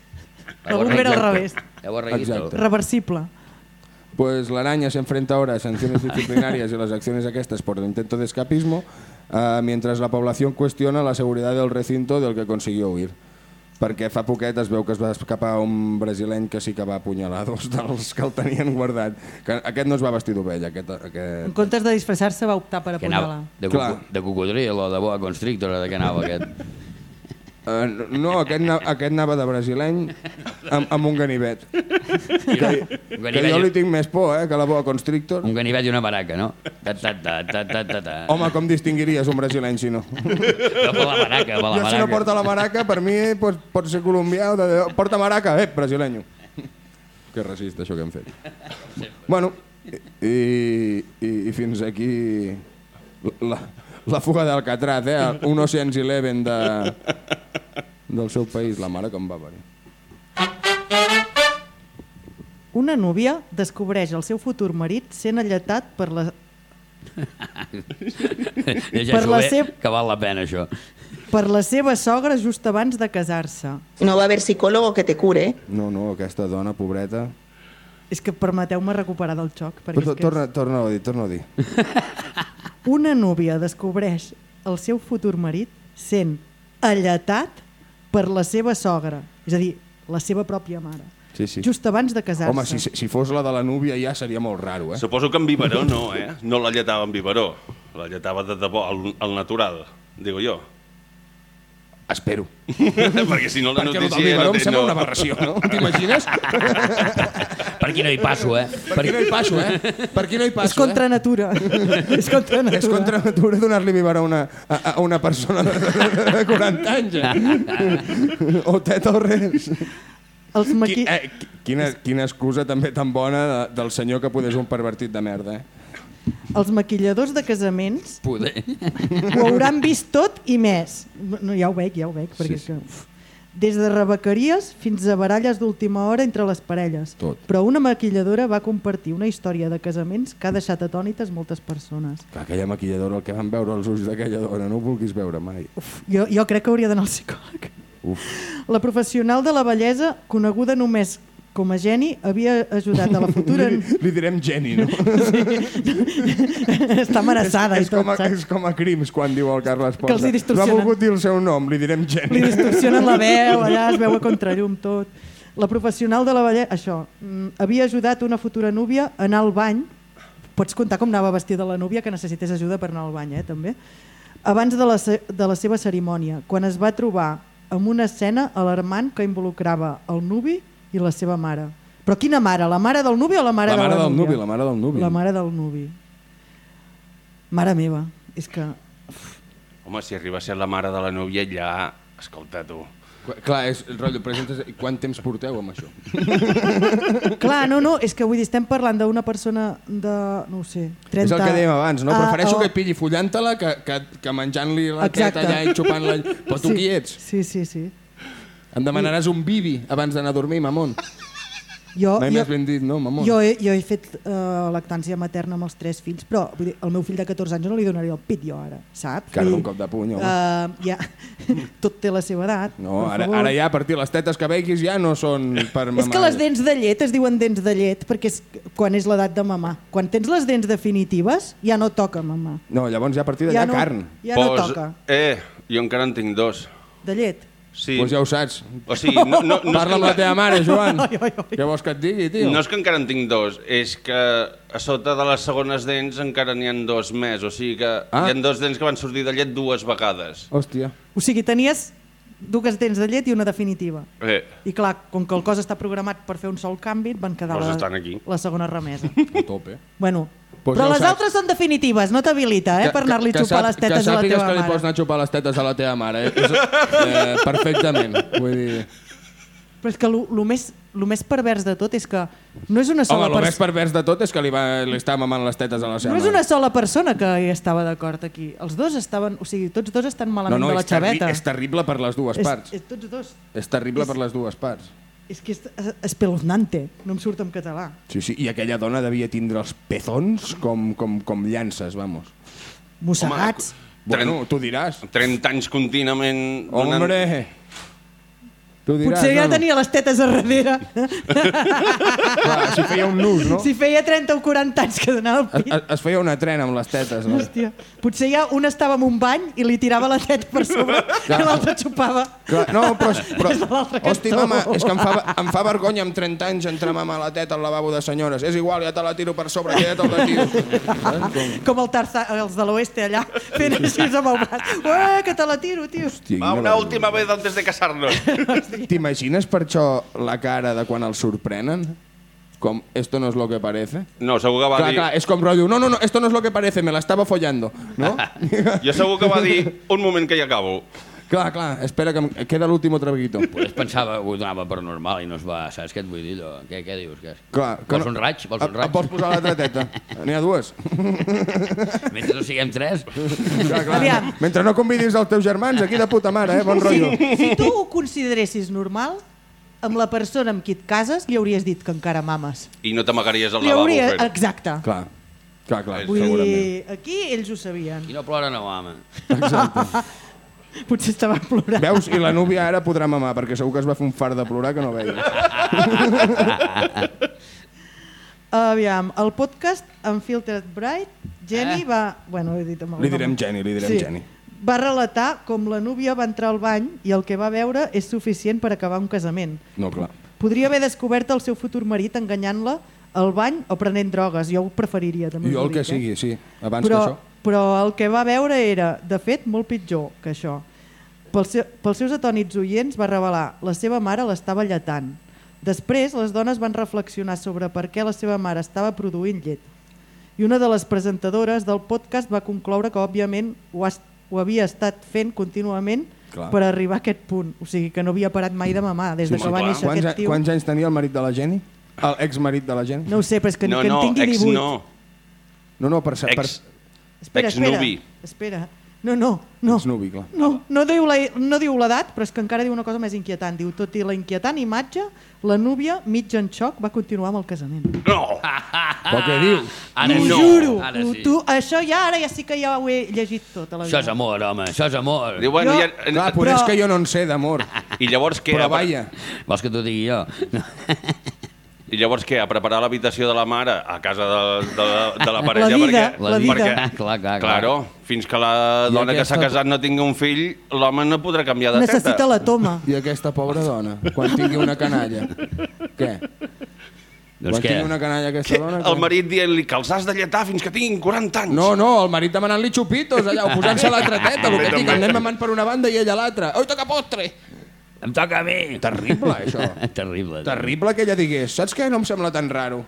La Heu bombera al revés. Exacte. Reversible. Pues la araña se enfrenta ahora a sanciones disciplinarias y las acciones aquestas por el intento de escapismo, ah, mientras la población cuestiona la seguridad del recinto del que consiguió huir. Perquè fa poquet es veu que es va escapar un brasileny que sí que va apunyalar dos dels que el tenien guardat. Que aquest no es va vestir d'ovella, aquest, En aquest... comptes de disfressar-se va optar per anava apunyalar. de, cucu, de cocodril o de boa constrictor, de què anava aquest? Uh, no, aquest, na aquest anava de brasileny amb, amb un ganivet. Que, que ganivet jo i- li tinc més por, eh, que la boa constrictor. Un ganivet i una maraca, no? Ta, ta, ta, ta, ta, ta, ta. Home, com distingiries un brasileny si no? No, per la maraca, per la jo si maraca. no porta la maraca, per mi pues, pot ser colombià o de... Porta maraca, eh, brasileño. Que racista això que hem fet. Bueno, i, i, i fins aquí la, la fuga d'Alcatraz, eh? Un Ocean's Eleven de, del seu país, la mare que em va parir. Una núvia descobreix el seu futur marit sent alletat per la, per la seva- que val la pena, això. per la seva sogra just abans de casar-se. No va a haver psicólogo que te cure. No, no, aquesta dona, pobreta... És que permeteu-me recuperar del xoc. Perquè és Però, que torna, torna a dir, torna a dir. Una núvia descobreix el seu futur marit sent alletat per la seva sogra, és a dir, la seva pròpia mare, Sí, sí. just abans de casar-se. Home, si, si fos la de la núvia ja seria molt raro, eh? Suposo que en biberó no, eh? No la lletava en biberó. La lletava de debò, al, al natural, digo jo. Espero. Perquè si no la Perquè notícia... biberó em té- sembla una aberració, no? T'imagines? Per aquí no hi passo, eh? Per aquí no hi passo, eh? Per aquí no hi passo, És contra natura. és contra natura. eh? És contra natura donar-li biberó a una, a, a una persona de, de 40 anys. Eh? o tet o res. Els Qui, maqui... eh, qui- quina, quina excusa també tan bona de, del senyor que poder ser un pervertit de merda, eh? Els maquilladors de casaments Poder. ho hauran vist tot i més. No, ja ho veig, ja ho veig. Perquè Sí, sí. Que, des de rebequeries fins a baralles d'última hora entre les parelles. Tot. Però una maquilladora va compartir una història de casaments que ha deixat atònites moltes persones. Aquella maquilladora, el que van veure els ulls d'aquella dona, no ho vulguis veure mai. Uf, jo, jo crec que hauria d'anar al psicòleg. Uf. La professional de la bellesa, coneguda només com a geni, havia ajudat a la futura... Li, li direm Jenny, no? Està amenaçada és, i tot, com a, saps? és com a crims quan diu el Carles Ponsa. Que els hi no ha distorsionen. volgut dir el seu nom, li direm Jenny. Li distorsionen la veu, allà es veu a contrallum tot. La professional de la bellesa, això, mm, havia ajudat una futura núvia a anar al bany, pots contar com anava vestida la núvia que necessités ajuda per anar al bany, eh, també, abans de la, de la seva cerimònia, quan es va trobar amb una escena alarmant que involucrava el nuvi i la seva mare. Però quina mare? La mare del nuvi o la mare, La de mare la del núvia? nuvi, la mare del nuvi. La mare del nuvi. Mare meva, és que... Home, si arriba a ser la mare de la núvia, ja... Escolta, tu. Clar, és el rotllo, presentes... Quant temps porteu amb això? Clar, no, no, és que vull dir, estem parlant d'una persona de, no sé, 30... És el que dèiem abans, no? Ah, Prefereixo oh, que et pilli follant-te-la que, que, que menjant-li la Exacte. teta allà i xupant-la... Però tu sí, qui ets? Sí, sí, sí. Em demanaràs un bibi abans d'anar a dormir, mamón. Jo, Mai jo, més ben dit, no, mamón? jo, he, jo he fet uh, lactància materna amb els tres fills, però vull dir, el meu fill de 14 anys no li donaria el pit jo ara, saps? Cara d'un dir, cop de puny, home. Uh, ja, tot té la seva edat. No, ara, favor. ara ja a partir les tetes que veguis ja no són per mamar. És que les dents de llet es diuen dents de llet perquè és quan és l'edat de mamar. Quan tens les dents definitives ja no toca mamar. No, llavors ja a partir d'allà Ja no, carn. ja no toca. Eh, jo encara en tinc dos. De llet. Sí. Doncs ja ho saps. O sigui, no, no, no, Parla amb la que, teva mare, Joan. Ai, ai, ai. Què vols que et digui, tio? no és que encara en tinc dos, és que a sota de les segones dents encara n'hi han dos més. O sigui que Ah. hi ha dos dents que van sortir de llet dues vegades. Hòstia. O sigui, tenies dues dents de llet i una definitiva. Eh, I clar, com que el cos està programat per fer un sol canvi, van quedar Doncs la, la segona remesa. A tope. bueno, Pues però ja ho les saps. altres són definitives, no t'habilita eh, per anar-li a xupar les tetes que a la sàpigues teva que li mare. pots anar a xupar les tetes a la teva mare. Eh? És, eh, perfectament. Vull dir... Però és que el més, lo més pervers de tot és que no és una sola Home, el més persona... pervers de tot és que li, va, li està mamant les tetes a la seva No és una sola persona que hi estava d'acord aquí. Els dos estaven... O sigui, tots dos estan No, malament no, de la és, terri xaveta. és terrible per les dues És- parts. és, tots dos. És terrible és- per les dues parts. És que és espeluznante. No em surt en català. Sí, sí, i aquella dona devia tindre els pezons com, com, com llances, vamos. Mossegats. Bueno, tu diràs. 30 anys contínuament... donant- Hombre! Tu diràs, Potser ja no? tenia les tetes a darrere. Clar, si feia un nus, no? Si feia 30 o 40 anys que donava el pit. es, es feia una trena amb les tetes, no? Hòstia. Potser ja un estava en un bany i li tirava la teta per sobre i l'altre xupava. Clar, no, però... però hosti, cantó. mama, és que em fa, em fa vergonya amb 30 anys entrar a mamar la teta al lavabo de senyores. És igual, ja te la tiro per sobre, que ja te la tiro. Com... El Tarzà, els de l'oeste allà, fent així amb el braç. Ué, que te la tiro, tio. Hosti, Va, una última vez antes de casarnos. T'imagines per això la cara de quan els sorprenen? Com, esto no es lo que parece. No, segur que va Clar, dir... clar, és com rotllo, no, no, no, esto no es lo que parece, me la estaba follando, no? Jo segur que va dir un moment que ja acabo. clar, clar, espera que em queda l'último traguito. Pues pensava que ho donava per normal i no es va... Saps què et vull dir? Què, què dius? Què? Clar, que Vols un raig? Vols un raig? Em pots posar l'altra teta? N'hi ha dues. Mentre no siguem tres. Clar, clar. Aviam. Mentre no convidis els teus germans, aquí de puta mare, eh? Bon rotllo. Si tu ho consideressis normal, amb la persona amb qui et cases li hauries dit que encara mames. I no t'amagaries al Li lavabo hauria... fent. Exacte. Clar, clar, clar, Vull segurament. dir, aquí ells ho sabien. I no plora no mama. Potser estava plorant. Veus? I la núvia ara podrà mamar, perquè segur que es va fer un fart de plorar que no veia. Aviam, el podcast Unfiltered Bright, Jenny Eh? va... Bueno, ho he dit amb el Li nom. direm Jenny, li direm sí. Jenny. Va relatar com la núvia va entrar al bany i el que va veure és suficient per acabar un casament. No, clar. Podria haver descobert el seu futur marit enganyant-la al bany o prenent drogues. Jo ho preferiria, també. Jo el que dic, eh? sigui, sí. Abans però, que això. Però el que va veure era, de fet, molt pitjor que això. Pels, seu, pels seus atònits oients va revelar la seva mare l'estava lletant. Després, les dones van reflexionar sobre per què la seva mare estava produint llet. I una de les presentadores del podcast va concloure que, òbviament, ho, has, ho havia estat fent contínuament Clar. per arribar a aquest punt. O sigui, que no havia parat mai de mamar des de Sí, que home, va clar. néixer Quants, aquest tio. quants anys tenia el marit de la Jenny? El exmarit de la Jenny? No ho sé, però és que, no, que en no, tingui ex 18. no. No, no, per, per, Ex, Espera, espera, Exnuvi. espera. No, no, no. Ets nuvi, clar. No, no diu la- no diu l'edat, però és que encara diu una cosa més inquietant. Diu, tot i la inquietant imatge, la núvia, mig en xoc, va continuar amb el casament. No! Però què dius? Ara T'ho no. juro. Ara tu, sí. tu, això ja, ara ja sí que ja ho he llegit tot a la vida. Això és amor, home, això és amor. Diu, bueno, Jo- ja, Clar, potser Però- és que jo no en sé d'amor. I llavors què? Però vaja, Vols que t'ho digui jo? I llavors què? A preparar l'habitació de la mare a casa de, de, de la parella? La vida, perquè, la vida. Perquè, Clar, clar, clar. Claro, fins que la dona que s'ha aquesta- casat no tingui un fill, l'home no podrà canviar de Necessita teta. la toma. i aquesta pobra dona, quan tingui una canalla, què? Doncs quan què? tingui una canalla aquesta dona... El què? marit dient-li que els has de lletar fins que tinguin 40 anys. No, no, el marit demanant-li xupitos allà, o posant-se a l'altra teta, el que també. el nen mamant per una banda i ella a l'altra. Oi, toca postre! Em toca a mi. Terrible, això. Terrible. Terrible que ella digués, saps què? No em sembla tan raro.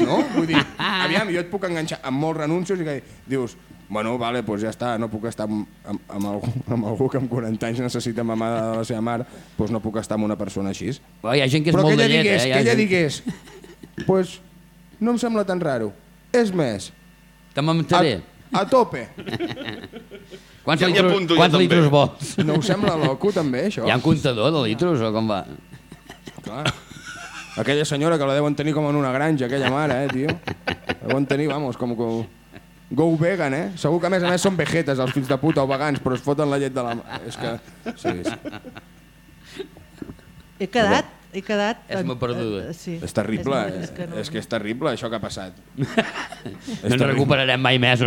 No? Vull dir, aviam, jo et puc enganxar amb molts renúncies i que dius, bueno, vale, doncs ja està, no puc estar amb, amb, amb, algú, amb algú que amb 40 anys necessita mamar de la seva mare, doncs no puc estar amb una persona així. Però hi ha gent que és Però que molt ella de llet, digués, eh? Que ella gent- digués, pues no em sembla tan raro. És més, Te a, m'amentaré. a tope. Quants, Ja litros, apunto quants també. litros vols? No us sembla loco, també, això? Hi ha un comptador de litros o com va? Clar. Aquella senyora que la deuen tenir com en una granja, aquella mare, eh, tio. La deuen tenir, vamos, com que... Go vegan, eh? Segur que a més a més són vegetes, els fills de puta, o vegans, però es foten la llet de la... mà. És que... Sí, sí. He quedat, he quedat... És molt perduda. eh, sí. És terrible, eh? és que no- és que és terrible això que ha passat. No ens recuperarem mai més.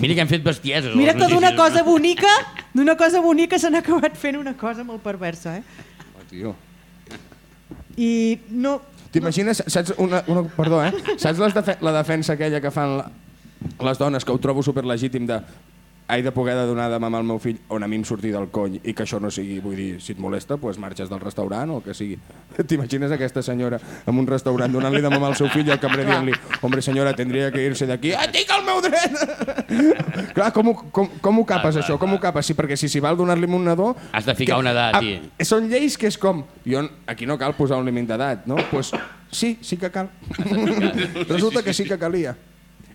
Mira que hem fet bestieses. Mira que d'una cosa bonica, d'una cosa bonica se n'ha acabat fent una cosa molt perversa, eh? Oh, tio. I no... T'imagines, saps una, una, perdó, eh? Saps les defe la defensa aquella que fan la, les dones, que ho trobo superlegítim de he de poder de donar de mamar al meu fill on a mi em surti del cony i que això no sigui, vull dir, si et molesta, doncs marxes del restaurant o el que sigui. T'imagines aquesta senyora en un restaurant donant-li de mamar al seu fill i el cambrer dient-li hombre senyora, tendria que irse d'aquí. Ah, tinc el meu dret! Clar, com ho, com, com ho capes, això? Com ho capes? Sí, perquè si s'hi val donar-li un nadó... Has de ficar una edat, Ah, i- són lleis que és com... Jo, aquí no cal posar un límit d'edat, no? Doncs pues, sí, sí que cal. Resulta que sí que calia.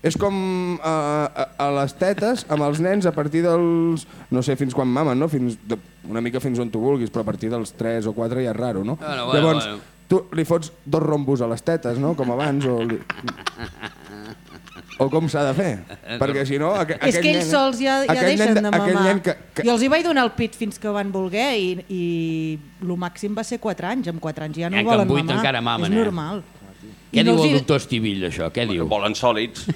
És com uh, a, a les tetes, amb els nens, a partir dels... No sé fins quan mamen, no? Fins, de, una mica fins on tu vulguis, però a partir dels 3 o 4 ja és raro, no? Bueno, bueno, Llavors, bueno. tu li fots dos rombos a les tetes, no? Com abans, o... Li... O com s'ha de fer? Perquè si no... Aqu És que ells nen, sols ja, ja deixen nen, de mamar. nen que, que, Jo els hi vaig donar el pit fins que van voler i, i el màxim va ser 4 anys. Amb 4 anys ja no Eh, que volen mamar. encara mamen, És eh? Què no diu el doctor Estivill, això? Què diu? Volen sòlids.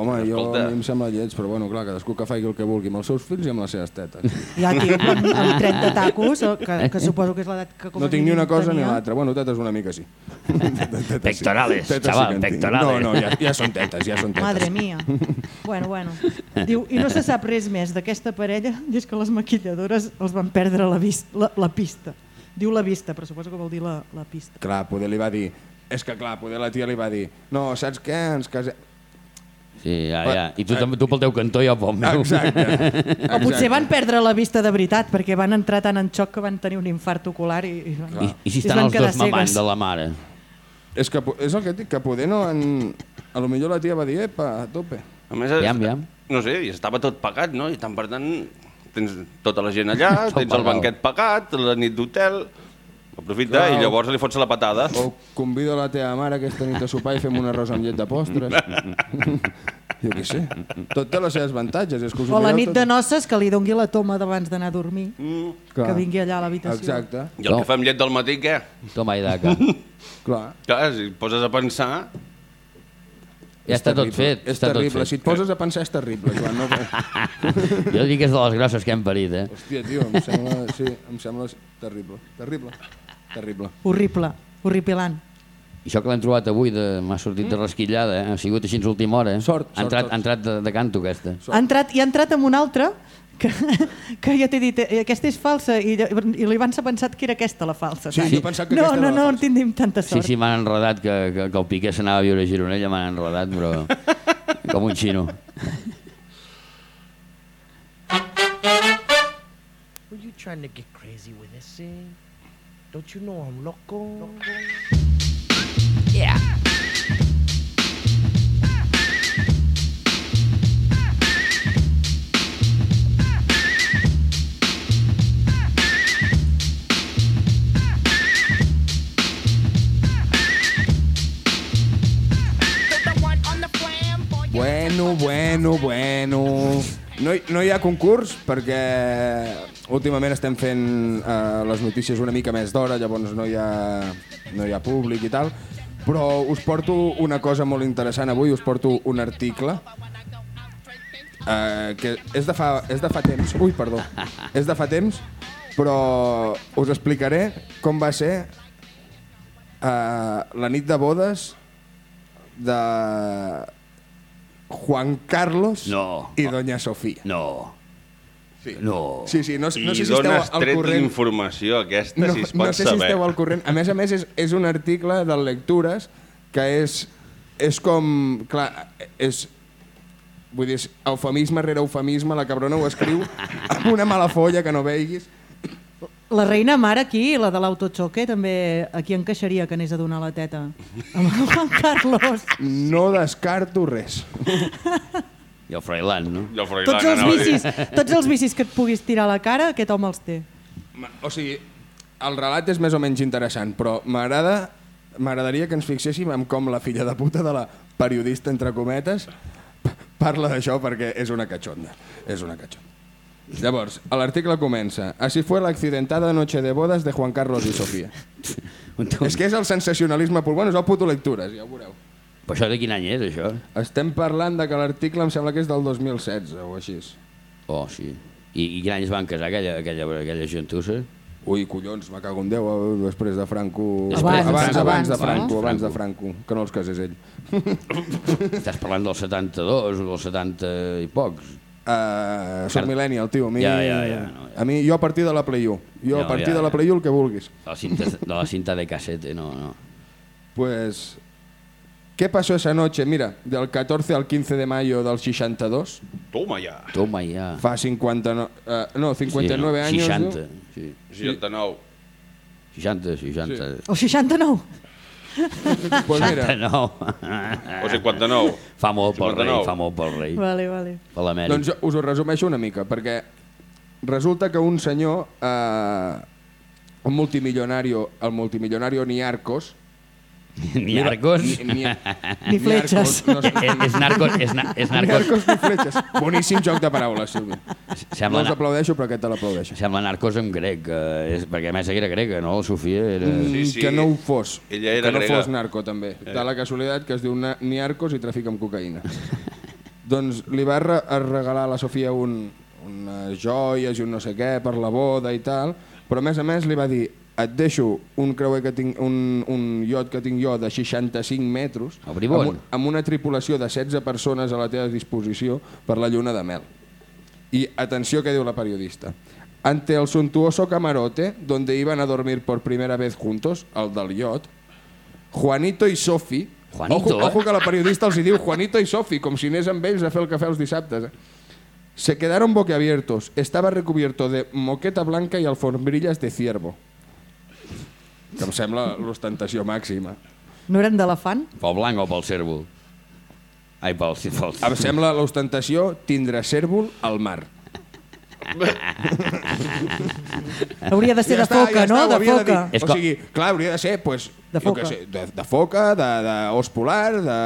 Home, jo, Escolta. a mi em sembla lleig, però bueno, clar, cadascú que faci el que vulgui amb els seus fills i amb les seves tetes. Ja, tio, amb, amb 30 tacos, que, que suposo que és l'edat que com No tinc ni una cosa ni tenia. l'altra. Bueno, tetes una mica sí. Tetes sí. Pectorales, Tetes en tinc. pectorales. No, no, ja, ja són tetes, ja són tetes. Madre mia. Bueno, bueno. Diu, I no se sap res més d'aquesta parella, és que les maquilladores els van perdre la, vis, la, la pista. Diu la vista, però suposo que vol dir la, la pista. Clar, poder li va dir... És que clar, poder la tia li va dir no, saps què? Ens casem... Sí, ja, ja. I tu, també- tu pel teu cantó jo pel meu. Exacte. O potser van perdre la vista de veritat, perquè van entrar tan en xoc que van tenir un infart ocular i, i, I, I si es estan van els quedar dos mamant cegues. de la mare? És, que, és el que et dic, que poder no... En... A lo millor la tia va dir, epa, a tope. A més, Aviam, aviam. no sé, i estava tot pagat, no? I tant per tant, tens tota la gent allà, tens el banquet pagat, la nit d'hotel, aprofita Clar. i llavors li fots la patada. O convido la teva mare aquesta nit a sopar i fem un arròs amb llet de postres. jo què sé. Tot té les seves avantatges. És que O la nit tot... de noces, que li dongui la toma d'abans d'anar a dormir, Mm. Clar. que vingui allà a l'habitació. Exacte, I el No. que fem llet del matí, què? Toma i daca. clar. Clar, si et poses a pensar... Ja està tot terrible. fet. És està terrible. Tot Si fet. et poses a pensar és terrible, Joan. No... Jo dic que és de les grosses que hem parit, eh? Hòstia, tio, em sembla, sí, em sembla terrible. Terrible. Terrible. Horrible, horripilant. I això que l'hem trobat avui de- m'ha sortit de rasquillada, eh? Ha sigut així a última hora, eh? Sort, ha entrat, sort. Ha entrat de, de canto, aquesta. Ha entrat, I ha entrat amb una altra que, que ja t'he dit, eh, aquesta és falsa i, i l'Ivan s'ha pensat que era aquesta la falsa. Sí, jo pensava que no, aquesta era no, no, no tindríem tanta Sí, sort. sí, m'han enredat que, que, que el Piqué s'anava a viure a Gironella, m'han enredat, però com un xino. Were you trying to get crazy with this thing? Don't you know I'm loco? loco? Yeah. Bueno, bueno, bueno. No hi, no hi ha concurs perquè últimament estem fent eh, les notícies una mica més d'hora, llavors no hi, ha, no hi ha públic i tal, però us porto una cosa molt interessant avui, us porto un article eh, que és de, fa, és de fa temps, ui, perdó, és de fa temps, però us explicaré com va ser eh, la nit de bodes de Juan Carlos No. i Doña Sofía. No. Sí. No. Sí, sí, no, no I sé si esteu al tret corrent. d'informació aquesta, No, si es no pot sé si saber. esteu al corrent. A més a més, és, és un article de lectures que és, és com... Clar, és... Vull dir, eufemisme rere eufemisme, la cabrona ho escriu amb una mala folla que no veiguis. La reina mare aquí, la de l'autochoque, també aquí encaixaria que anés a donar la teta. Amb el Juan Carlos. No descarto res. I el Freiland, no? I el Froilán Tots els, vicis, tots els vicis que et puguis tirar a la cara, aquest home els té. O sigui, el relat és més o menys interessant, però m'agrada m'agradaria que ens fixéssim en com la filla de puta de la periodista, entre cometes, parla d'això perquè és una cachonda. És una cachonda. Llavors, l'article comença. Así fue la accidentada noche de bodas de Juan Carlos y Sofía. És que és el sensacionalisme pur. Bueno, és el puto lectures, ja ho veureu. Però això de quin any és, això? Estem parlant de que l'article em sembla que és del 2016 o així. Oh, sí. I, i quin any es van casar aquella, aquella, aquella gentussa? Ui, collons, me cago en Déu, eh, després de Franco... De abans, Franco, abans de no? Franco, abans de Franco. Franco, que no els casés ell. Estàs parlant del 72 o del 70 i pocs. Uh, soc millennial, tio. A mi, Ja, ja, ja, no, ja. a mi, jo a partir de la Play 1. Jo No, a partir ja, de la ja. Play 1 el que vulguis. La cinta de, la cinta de cassette, no, no. Pues, ¿qué pasó esa noche? Mira, del 14 al 15 de mayo del 62, Toma ja. Toma ja. fa 50, no, eh, no 59 sí, no, años. 60, sí. 69. 60, 60. El 69. ¿No? Pues mira, 69. O 59. fa molt pel rei, 59. fa molt pel rei. Vale, vale. Per l'Amèrica. doncs us ho resumeixo una mica, perquè resulta que un senyor, eh, un multimilionari, el multimilionari Niarcos, Ni arcos. Ni, ni, Ni fletxes. No sé, És, narcos, és, na, és ni narcos. arcos ni fletxes. Boníssim joc de paraules, Sílvia. No Sembla, us na- aplaudeixo, però aquest te l'aplaudeixo. sembla narcos en grec, eh, és, perquè a més era grega, no? Sofia era... Sí, sí. Que no ho fos. Ella era que no grega. fos narco, també. Eh. De la casualitat que es diu na- Niarcos i trafica amb cocaïna. doncs li va re regalar a la Sofia un, unes joies i un no sé què per la boda i tal, però a més a més li va dir et deixo un creuer que tinc, un, un iot que tinc jo de 65 metres El amb, un- amb una tripulació de 16 persones a la teva disposició per la lluna de mel. Y atención que diu la periodista. Ante el suntuoso camarote donde iban a dormir por primera vez juntos, al del yacht, Juanito i Sofi, Juanito, ojo, eh? ojo que la periodista els hi diu Juanito i Sofi, com si anés amb ells a fer el cafè els dissabtes. Eh? Se quedaron boquiabiertos. Estaba recubierto de moqueta blanca y alfombrillas de ciervo. Que em sembla l'ostentació màxima. No eren d'elefant? Pel blanc o pel cèrvol? Ai, pel... pel... Em sembla l'ostentació tindre cèrvol al mar. Hauria de ser de està, foca, ja no? està, De foca. dir. És o sigui, clar, hauria de ser pues, De foca. sé, de, de foca, de, de os polar, de,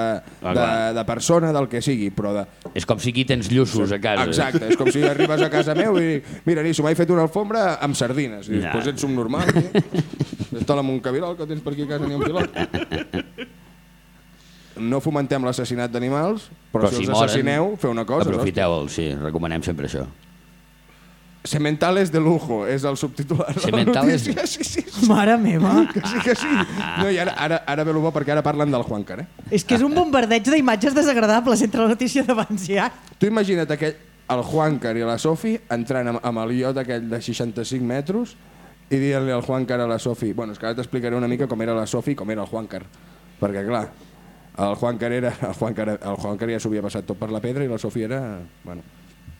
Ah, de, de persona, del que sigui, però de... És com si aquí tens lluços a casa. Exacte, és com si arribes a casa meu i mira, ni s'ho m'he fet una alfombra amb sardines. I dius, Ja. pues ets un normal. Està la Montcavilol que tens per aquí a casa ni un pilot. No fomentem l'assassinat d'animals, però, Però si si els moren, assassineu, feu una cosa. Aprofiteu-el, sí, recomanem sempre això. Sementales de lujo, és el subtitular de la Sementales- notícia. Sí, sí, sí. Mare meva. Que sí, que sí. No, i ara, ara, ara ve el bo perquè ara parlen del Juancar, eh? És que és un bombardeig d'imatges desagradables entre la notícia d'abans i ara. Tu imagina't aquell, el Juancar i la Sofi entrant amb, amb el iot aquell de 65 metres i dient-li al Juancar a la Sofi... Bueno, és que ara t'explicaré una mica com era la Sofi i com era el Juancar. Perquè, clar, el Juancar, era, el Juancar, el Juancar ja s'ho havia passat tot per la pedra i la Sofi era... Bueno.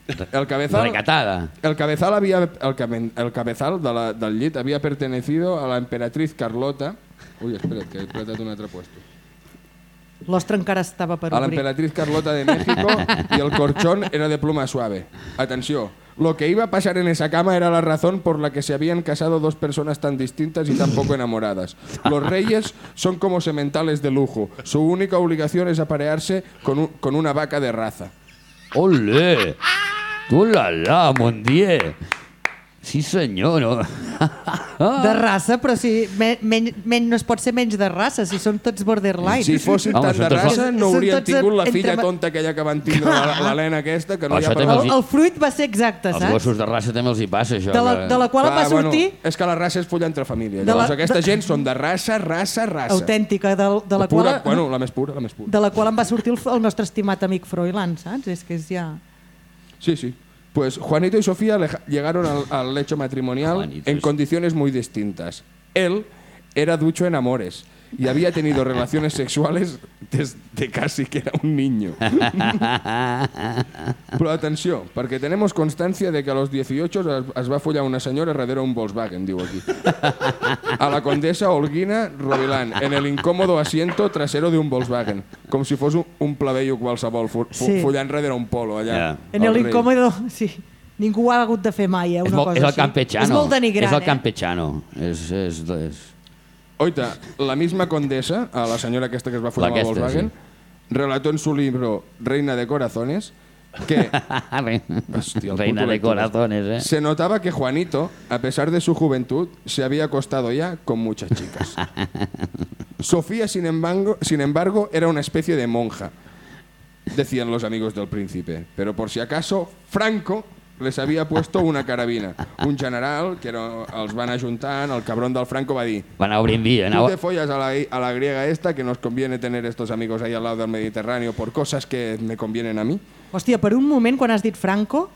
El cabezal, Recatada. el cabezal, havia, el, el cabezal de la, del llit havia pertenecido a la emperatriz Carlota... Ui, espera't, que he apretat un altre puesto. L'ostre encara estava per a la obrir. emperatriz Carlota de México y el corchón era de pluma suave. Atenció, Lo que iba a pasar en esa cama era la razón por la que se habían casado dos personas tan distintas y tan poco enamoradas. Los reyes son como sementales de lujo. Su única obligación es aparearse con, con una vaca de raza. Olé! Tu la la, mon dieu! Sí senyor, no? De raça, però si men, men, men, no es pot ser menys de raça, si són tots borderline. Si fossin Home, de tots- raça, no haurien tingut la entre- filla tonta aquella que van tindre la- l'Helena aquesta, que no hi ha per el, el fruit va ser exacte, Els saps? gossos de raça també els hi passa, això. De la, que- de la qual em va sortir Bueno, és que la raça és fulla entre família. De la- Llavors, aquesta de- gent són de raça, raça, raça. autèntica, de, de la, pura, qual, Bueno, la més pura, la més pura. de la qual em va sortir el, el nostre estimat amic Froilán, saps? És que és ja... Sí, sí. Pues Juanito y Sofía llegaron al, al lecho matrimonial Juanito en condiciones muy distintas. Él era ducho en amores y había tenido relaciones sexuales desde casi que era un niño. Però atenció, perquè tenemos constancia de que a los 18 es, es va follar una senyora darrere un Volkswagen, diu aquí. A la condesa Olguina Rovilán, en el incómodo asiento trasero de un Volkswagen, com si fos un, un plebeio qualsevol, fo, Sí. follant darrere un polo allà. Ja. En el rei. incòmodo, sí. Ningú ho ha hagut de fer mai, eh, És, una molt, cosa és el així. campechano. És molt denigrant, És el eh? campechano. És, és, és... Oita, la misma condesa, a la señora aquesta que es va a aquesta, Volkswagen, relató en su libro Reina de Corazones que Hostia, el Reina puto de lector. corazones, eh? se notaba que Juanito, a pesar de su juventud, se había acostado ya con muchas chicas. Sofía, sin embargo, sin embargo, era una especie de monja, decían los amigos del príncipe. Pero por si acaso, Franco les havia puesto una carabina. Un general, que era, els van ajuntant, el cabron del Franco va dir Va anar obrint via. Tú Anava... te follas a la, a la griega esta, que nos conviene tener estos amigos ahí al lado del Mediterráneo por cosas que me convienen a mí. Hòstia, per un moment, quan has dit Franco,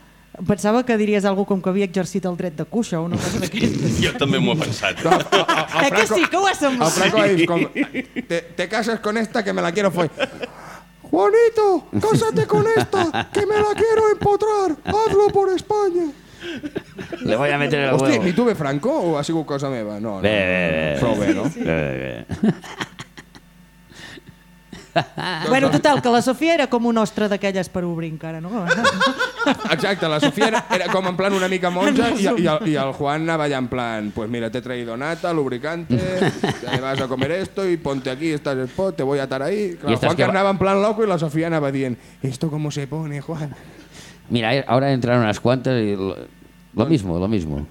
pensava que diries algo com que havia exercit el dret de cuixa o una cosa d'aquestes. Jo també m'ho he pensat. No, a- a- Eh que sí, que ho has El semblat? Franco es como, te, te casas con esta que me la quiero follar. Juanito, cásate con esta que me la quiero empotrar. Hazlo por España. Le voy a meter el Hòstia, huevo. ni tu ve Franco o ha sigut cosa meva? No, no. Bé, bé, bé. Prou bé, no? Bé, bé, bé. Bueno, total, que la Sofia era com un ostre d'aquelles per obrir encara, no? Exacte, la Sofia era, era com en plan una mica monja i, i, el, i el Juan anava allà en plan, pues mira, te he traído nata, lubricante, te vas a comer esto y ponte aquí, estás el spot, te voy a atar ahí. Estas Juan que que va- anava en plan loco y la Sofía anava dient, ¿esto cómo se pone, Juan? Mira, ahora entraron unas cuantas y lo, lo mismo, lo mismo.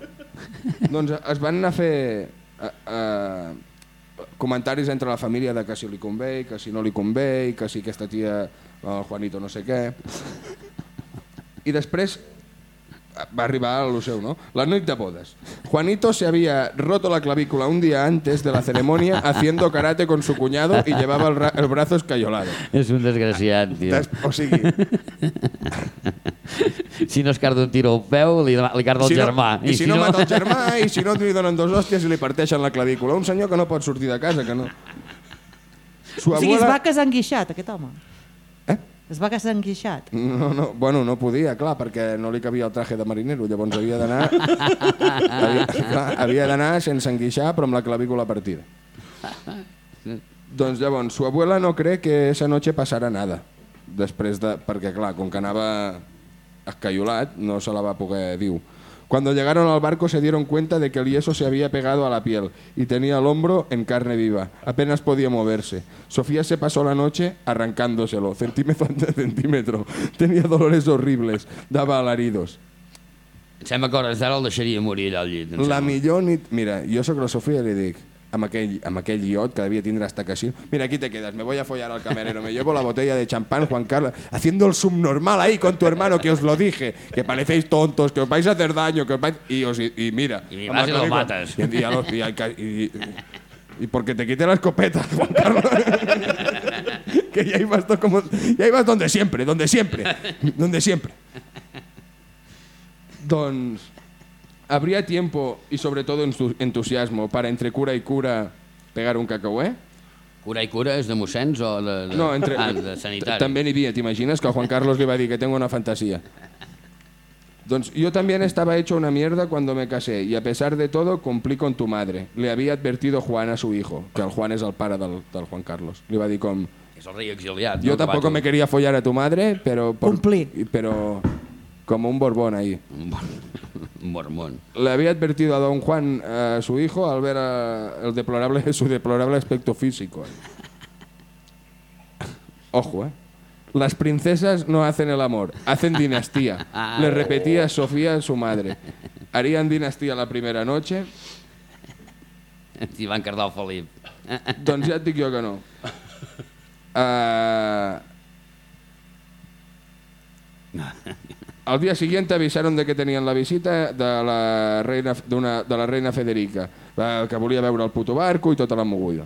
doncs es van anar a fer eh, eh, comentaris entre la família de que si li convé, que si no li convé, que si aquesta tia, el Juanito no sé què... I després va arribar a lo seu, ¿no? La noche de bodas. Juanito se había roto la clavícula un día antes de la ceremonia haciendo karate con su cuñado y llevaba el, ra- el brazo escayolado. És un desgraciat, tio. Des- O sigui, Si no es carda un tiro al peu, li, li carda el si germà. No, I, si, no, mata el germà, i si no li donen dos hòsties i li parteixen la clavícula. Un senyor que no pot sortir de casa, que no... Su O sigui, es va abuela... casar enguixat, aquest home. Es va casar enguixat. No, no, bueno, no podia, clar, perquè no li cabia el traje de marinero, llavors havia d'anar havia, clar, havia d'anar sense enguixar però amb la clavícula partida. Doncs llavors, su abuela no cree que esa noche pasara nada. Després de... Perquè, clar, com que anava escayolat, no se la va poder diu. Cuando llegaron al barco se dieron cuenta de que el yeso se había pegado a la piel y tenía el hombro en carne viva. Apenas podía moverse. Sofía se pasó la noche arrancándoselo, centímetro ante centímetro. Tenía dolores horribles, daba alaridos. Em sembla que a hores d'ara el deixaria morir allà al llit. La millor nit... Mira, jo sóc la Sofia i li dic amb aquell, amb aquell iot que devia tindre hasta casino. Mira, aquí te quedas, me voy a follar al camarero, me llevo la botella de champán, Juan Carlos, haciendo el subnormal ahí con tu hermano, que os lo dije, que parecéis tontos, que os vais a hacer daño, que os vais... Y, os, y, y mira... Y vas y lo matas. Y, y, a los- y al ca- y- y porque te quité la escopeta, Juan Carlos. que ya ibas, como, ya ibas donde siempre, donde siempre, donde siempre. Doncs habría tiempo y sobre todo entu- entusiasmo para entre cura y cura pegar un cacahué? Cura i cura és de mossens o de, de, No, entre... ah, de sanitari? També n'hi havia, t'imagines? Que Juan Carlos le va dir que tengo una fantasía. Doncs yo también estaba hecho una mierda cuando me casé y a pesar de todo cumplí con tu madre. Le había advertido Juan a su hijo, que el Juan és el pare del, del Juan Carlos. Li va dir com... És el rei exiliat. Yo no? Tampoco me quería follar a tu madre, pero... por- Cumplí. Pero... como un borbón ahí. Un mormón. Le había advertido a don Juan, a su hijo, al ver a- el deplorable, su deplorable aspecto físico. Ojo, ¿eh? Las princesas no hacen el amor, hacen dinastía. Le repetía Sofía, su madre. Harían dinastía la primera noche, S'hi va encardar el Felip. doncs ja et dic jo que no. Uh... Al día siguiente avisaron de que tenían la visita de la reina, de la reina Federica, eh, que volia veure el puto barco i tota la moguda.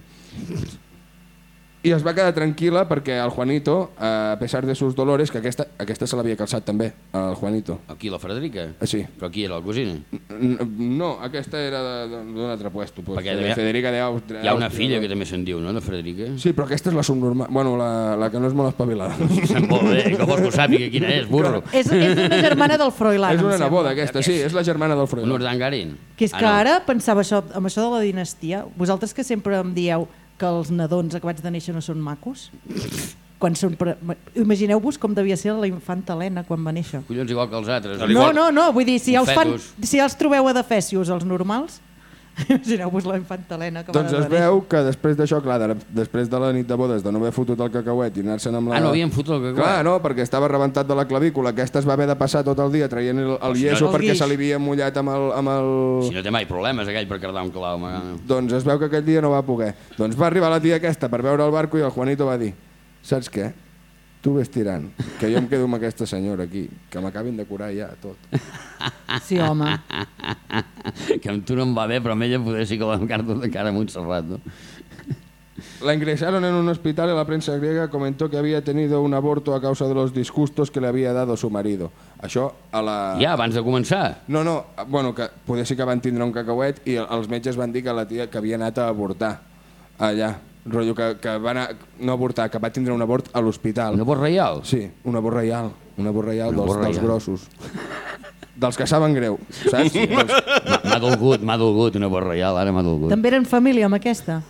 I es va quedar tranquil·la perquè el Juanito, eh, a pesar de sus dolores, que aquesta, aquesta se l'havia calçat també, el Juanito. Aquí, la Frederica? Eh, sí. Però qui era, el cosina? N- No, aquesta era d'un altre puesto. Pues, Perquè de hi ha- Federica d'Àustria. Hi ha una filla que també se'n diu, no?, de Frederica. Sí, però aquesta és la subnormal. Bueno, la, la que no és molt espavilada. Molt bé, com vols que ho sàpiga quina és, burro? És, és una germana del Froilán, és em una neboda, aquesta, sí, és la germana del Un Freud. urdangarín. Que és Ah, que no. ara pensava això, amb això de la dinastia, vosaltres que sempre em dieu que els nadons acabats de néixer no són macos, quan són... Pre... Imagineu-vos com devia ser la infanta Helena quan va néixer. Collons, igual que els altres. Al No, no, no, vull dir, si els, fan, si ja els trobeu a defècios, els normals, imagineu-vos la infanta Helena que Doncs es veu que després d'això, clar, de, després de la nit de bodes, de no haver fotut el cacauet i anar-se'n amb la... Ah, no havien fotut el cacauet? Clar, no, perquè estava rebentat de la clavícula. Aquesta es va haver de passar tot el dia traient el, el si no- yeso El perquè guix. se li havia mullat amb el... Amb el... Si no té mai problemes, aquell, per cardar un clau. m'agrada. Doncs es veu que aquell dia no va poder. Doncs va arribar la tia aquesta per veure el barco i el Juanito va dir saps què? Tu ves tirant, que jo em quedo amb aquesta senyora aquí, que m'acabin de curar ja tot. Sí, home. que amb tu no em va bé, però amb ella poder sí que l'encarto de cara a Montserrat, no? La ingresaron en un hospital y la prensa griega comentó que había tenido un aborto a causa de los disgustos que le había dado su marido. Això a la... Ja, abans de començar. No, no, bueno, que poder sí que van tindre un cacauet i els metges van dir que la tia que havia anat a avortar allà. Rotllo que, que va anar, no avortar, que va tindre un abort a l'hospital. Una voz reial. Sí, un abort reial, un abort reial Un dels, abort dels reial. grossos. Dels que saben greu, saps? Dels... M'ha- dolgut, m'ha dolgut una voz reial, ara m'ha dolgut. També eren família amb aquesta?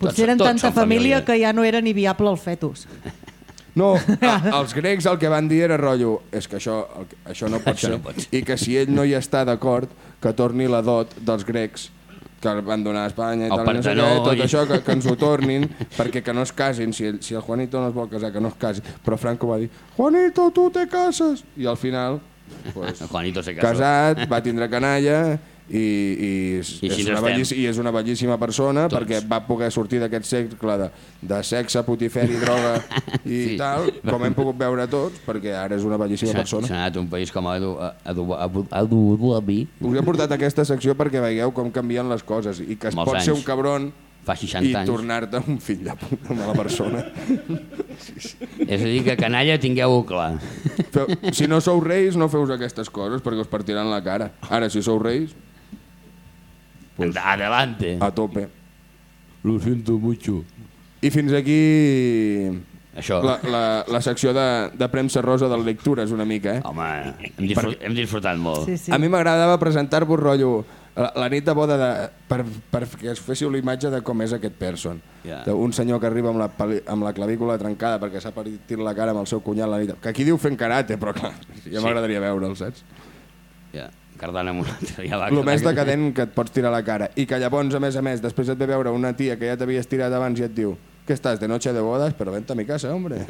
Tots- Potser eren tots tanta família, família. que ja no era ni viable el fetus. No, a, els grecs el que van dir era rotllo, és que això, el, que- això no pot Això ser, no pot ser. i que si ell no hi està d'acord, que torni la dot dels grecs que el van donar a Espanya i El tal, no sé què, tot i- això, que, que ens ho tornin, perquè que no es casin, si el, si el Juanito no es vol casar, que no es casi. Però Franco va dir, Juanito, tu te cases! I al final, pues, Juanito se casó. casat, va tindre canalla, i, i, és, I és una belliss- i és una bellíssima persona Tots. perquè va poder sortir d'aquest cercle de, de sexe, putiferi, droga i Sí. tal, com hem pogut veure tots, perquè ara és una bellíssima persona. s'ha anat a un país com Abu Abu Dhabi Us he portat aquesta secció perquè veieu com canvien les coses i que es pot ser un cabron fa 60 i anys. tornar-te un fill de puta mala persona. És a dir, que canalla tingueu-ho clar. Feu, si no sou reis, no feus aquestes coses perquè us partiran la cara. Ara, si sou reis, Pues, Adelante. a tope. Lo siento mucho. I fins aquí Això. la, la, la secció de, de premsa rosa de lectures una mica, eh? Home, hem, disfrut, hem disfrutat molt. Sí, sí. A mi m'agradava presentar-vos rotllo la, la nit de boda de, per, per que es féssiu la imatge de com és aquest person. Yeah. Un senyor que arriba amb la, amb la clavícula trencada perquè s'ha partit la cara amb el seu cunyat la nit. Que aquí diu fent karate, però clar, ja m'agradaria veure'l, saps? Ja, cardant amb un altre. Ja va, El més decadent que et pots tirar a la cara. I que llavors, a més a més, després et ve veure una tia que ja t'havies tirat abans i et diu que estàs de noche de bodas, pero vente a mi casa, hombre.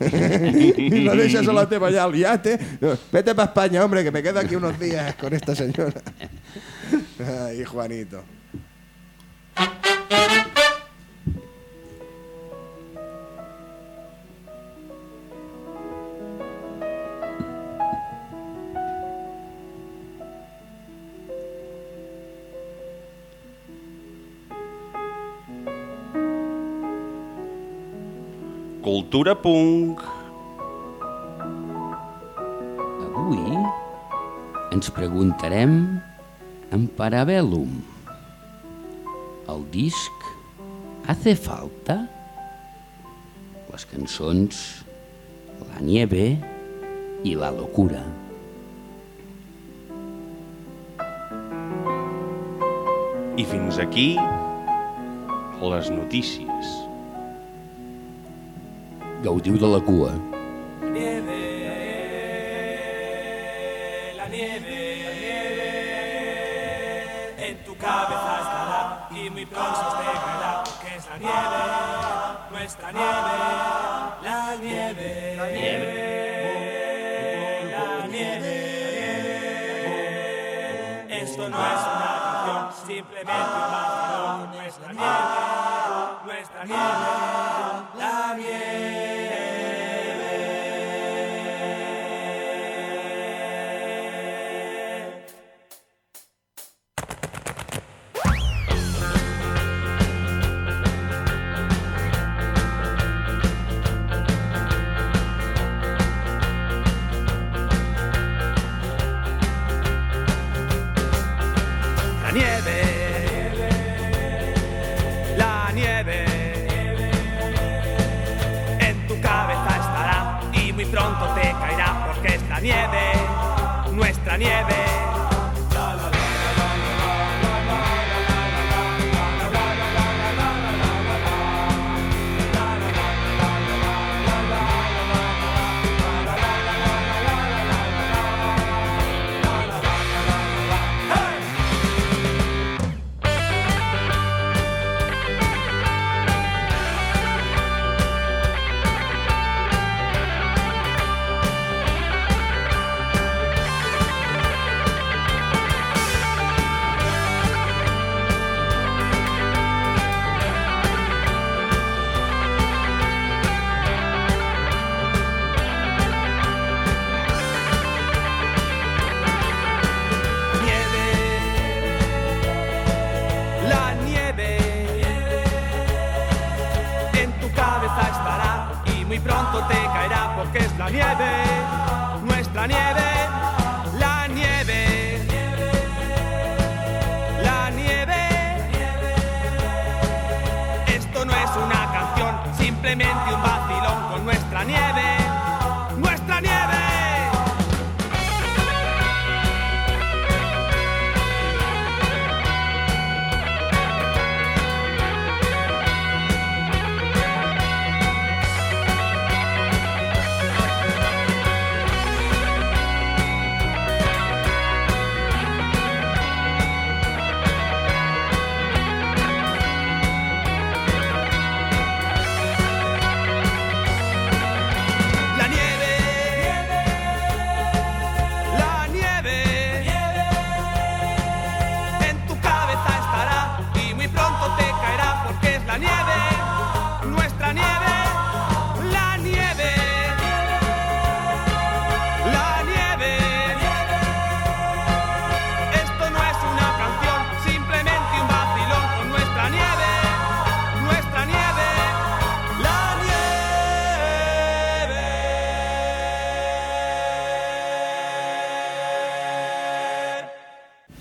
y no dejas a la teva allá al yate. No, vete para España, hombre, que me quedo aquí unos días con esta señora. Ay, Juanito. Cultura punk. Avui ens preguntarem en Parabellum. El disc Hace falta? Les cançons La nieve i La locura. I fins aquí les notícies. gaudiu de la cua. Nieve, la nieve, la nieve, en tu cabeza estará y muy pronto os dejará, porque es la nieve, nuestra nieve, la nieve, la nieve, la nieve. Esto no es una canción, simplemente una canción, nuestra nieve, nuestra nieve, la nieve.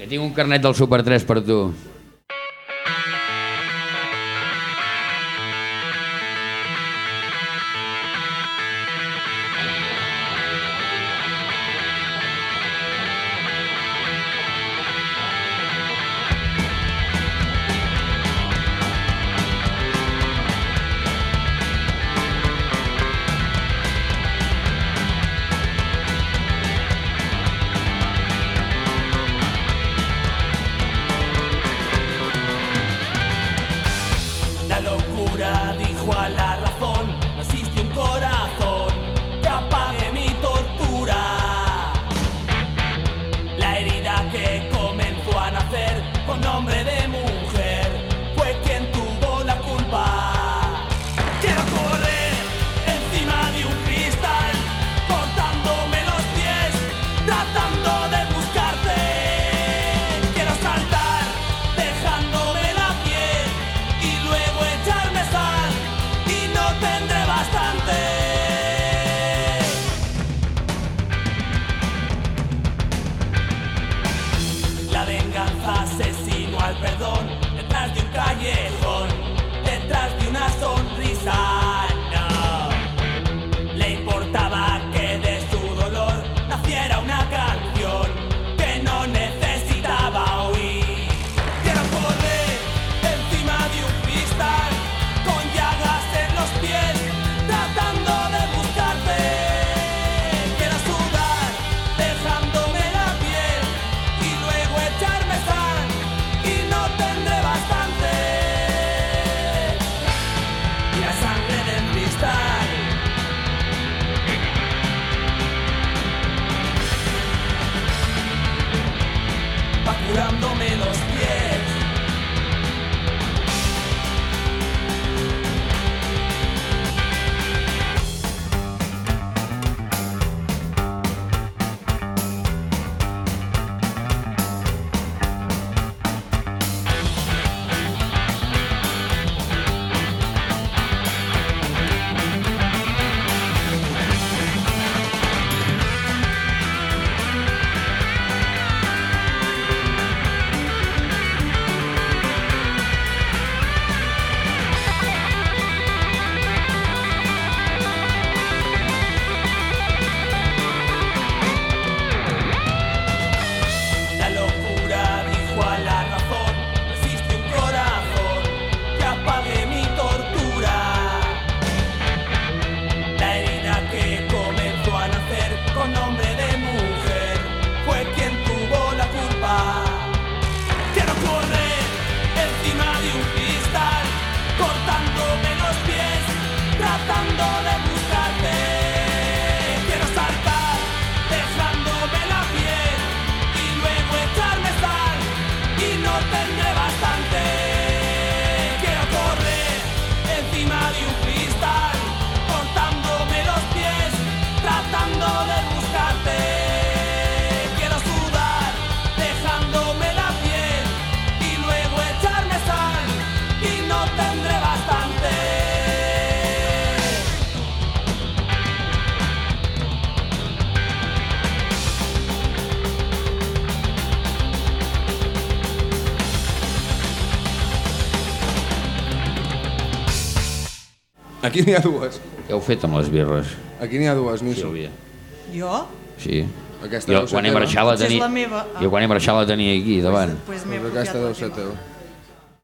Tinc un carnet del Super 3 per tu. curándome los pies. Aquí n'hi ha dues. Què heu fet amb les birres, Aquí n'hi ha dues, Nisso. Sílvia? Jo? Sí. Aquesta Jo quan he marxat la tenia... la meva. Jo quan he marxat la tenia aquí, davant. Pues Doncs aquesta apropiat deu ser teva. teva.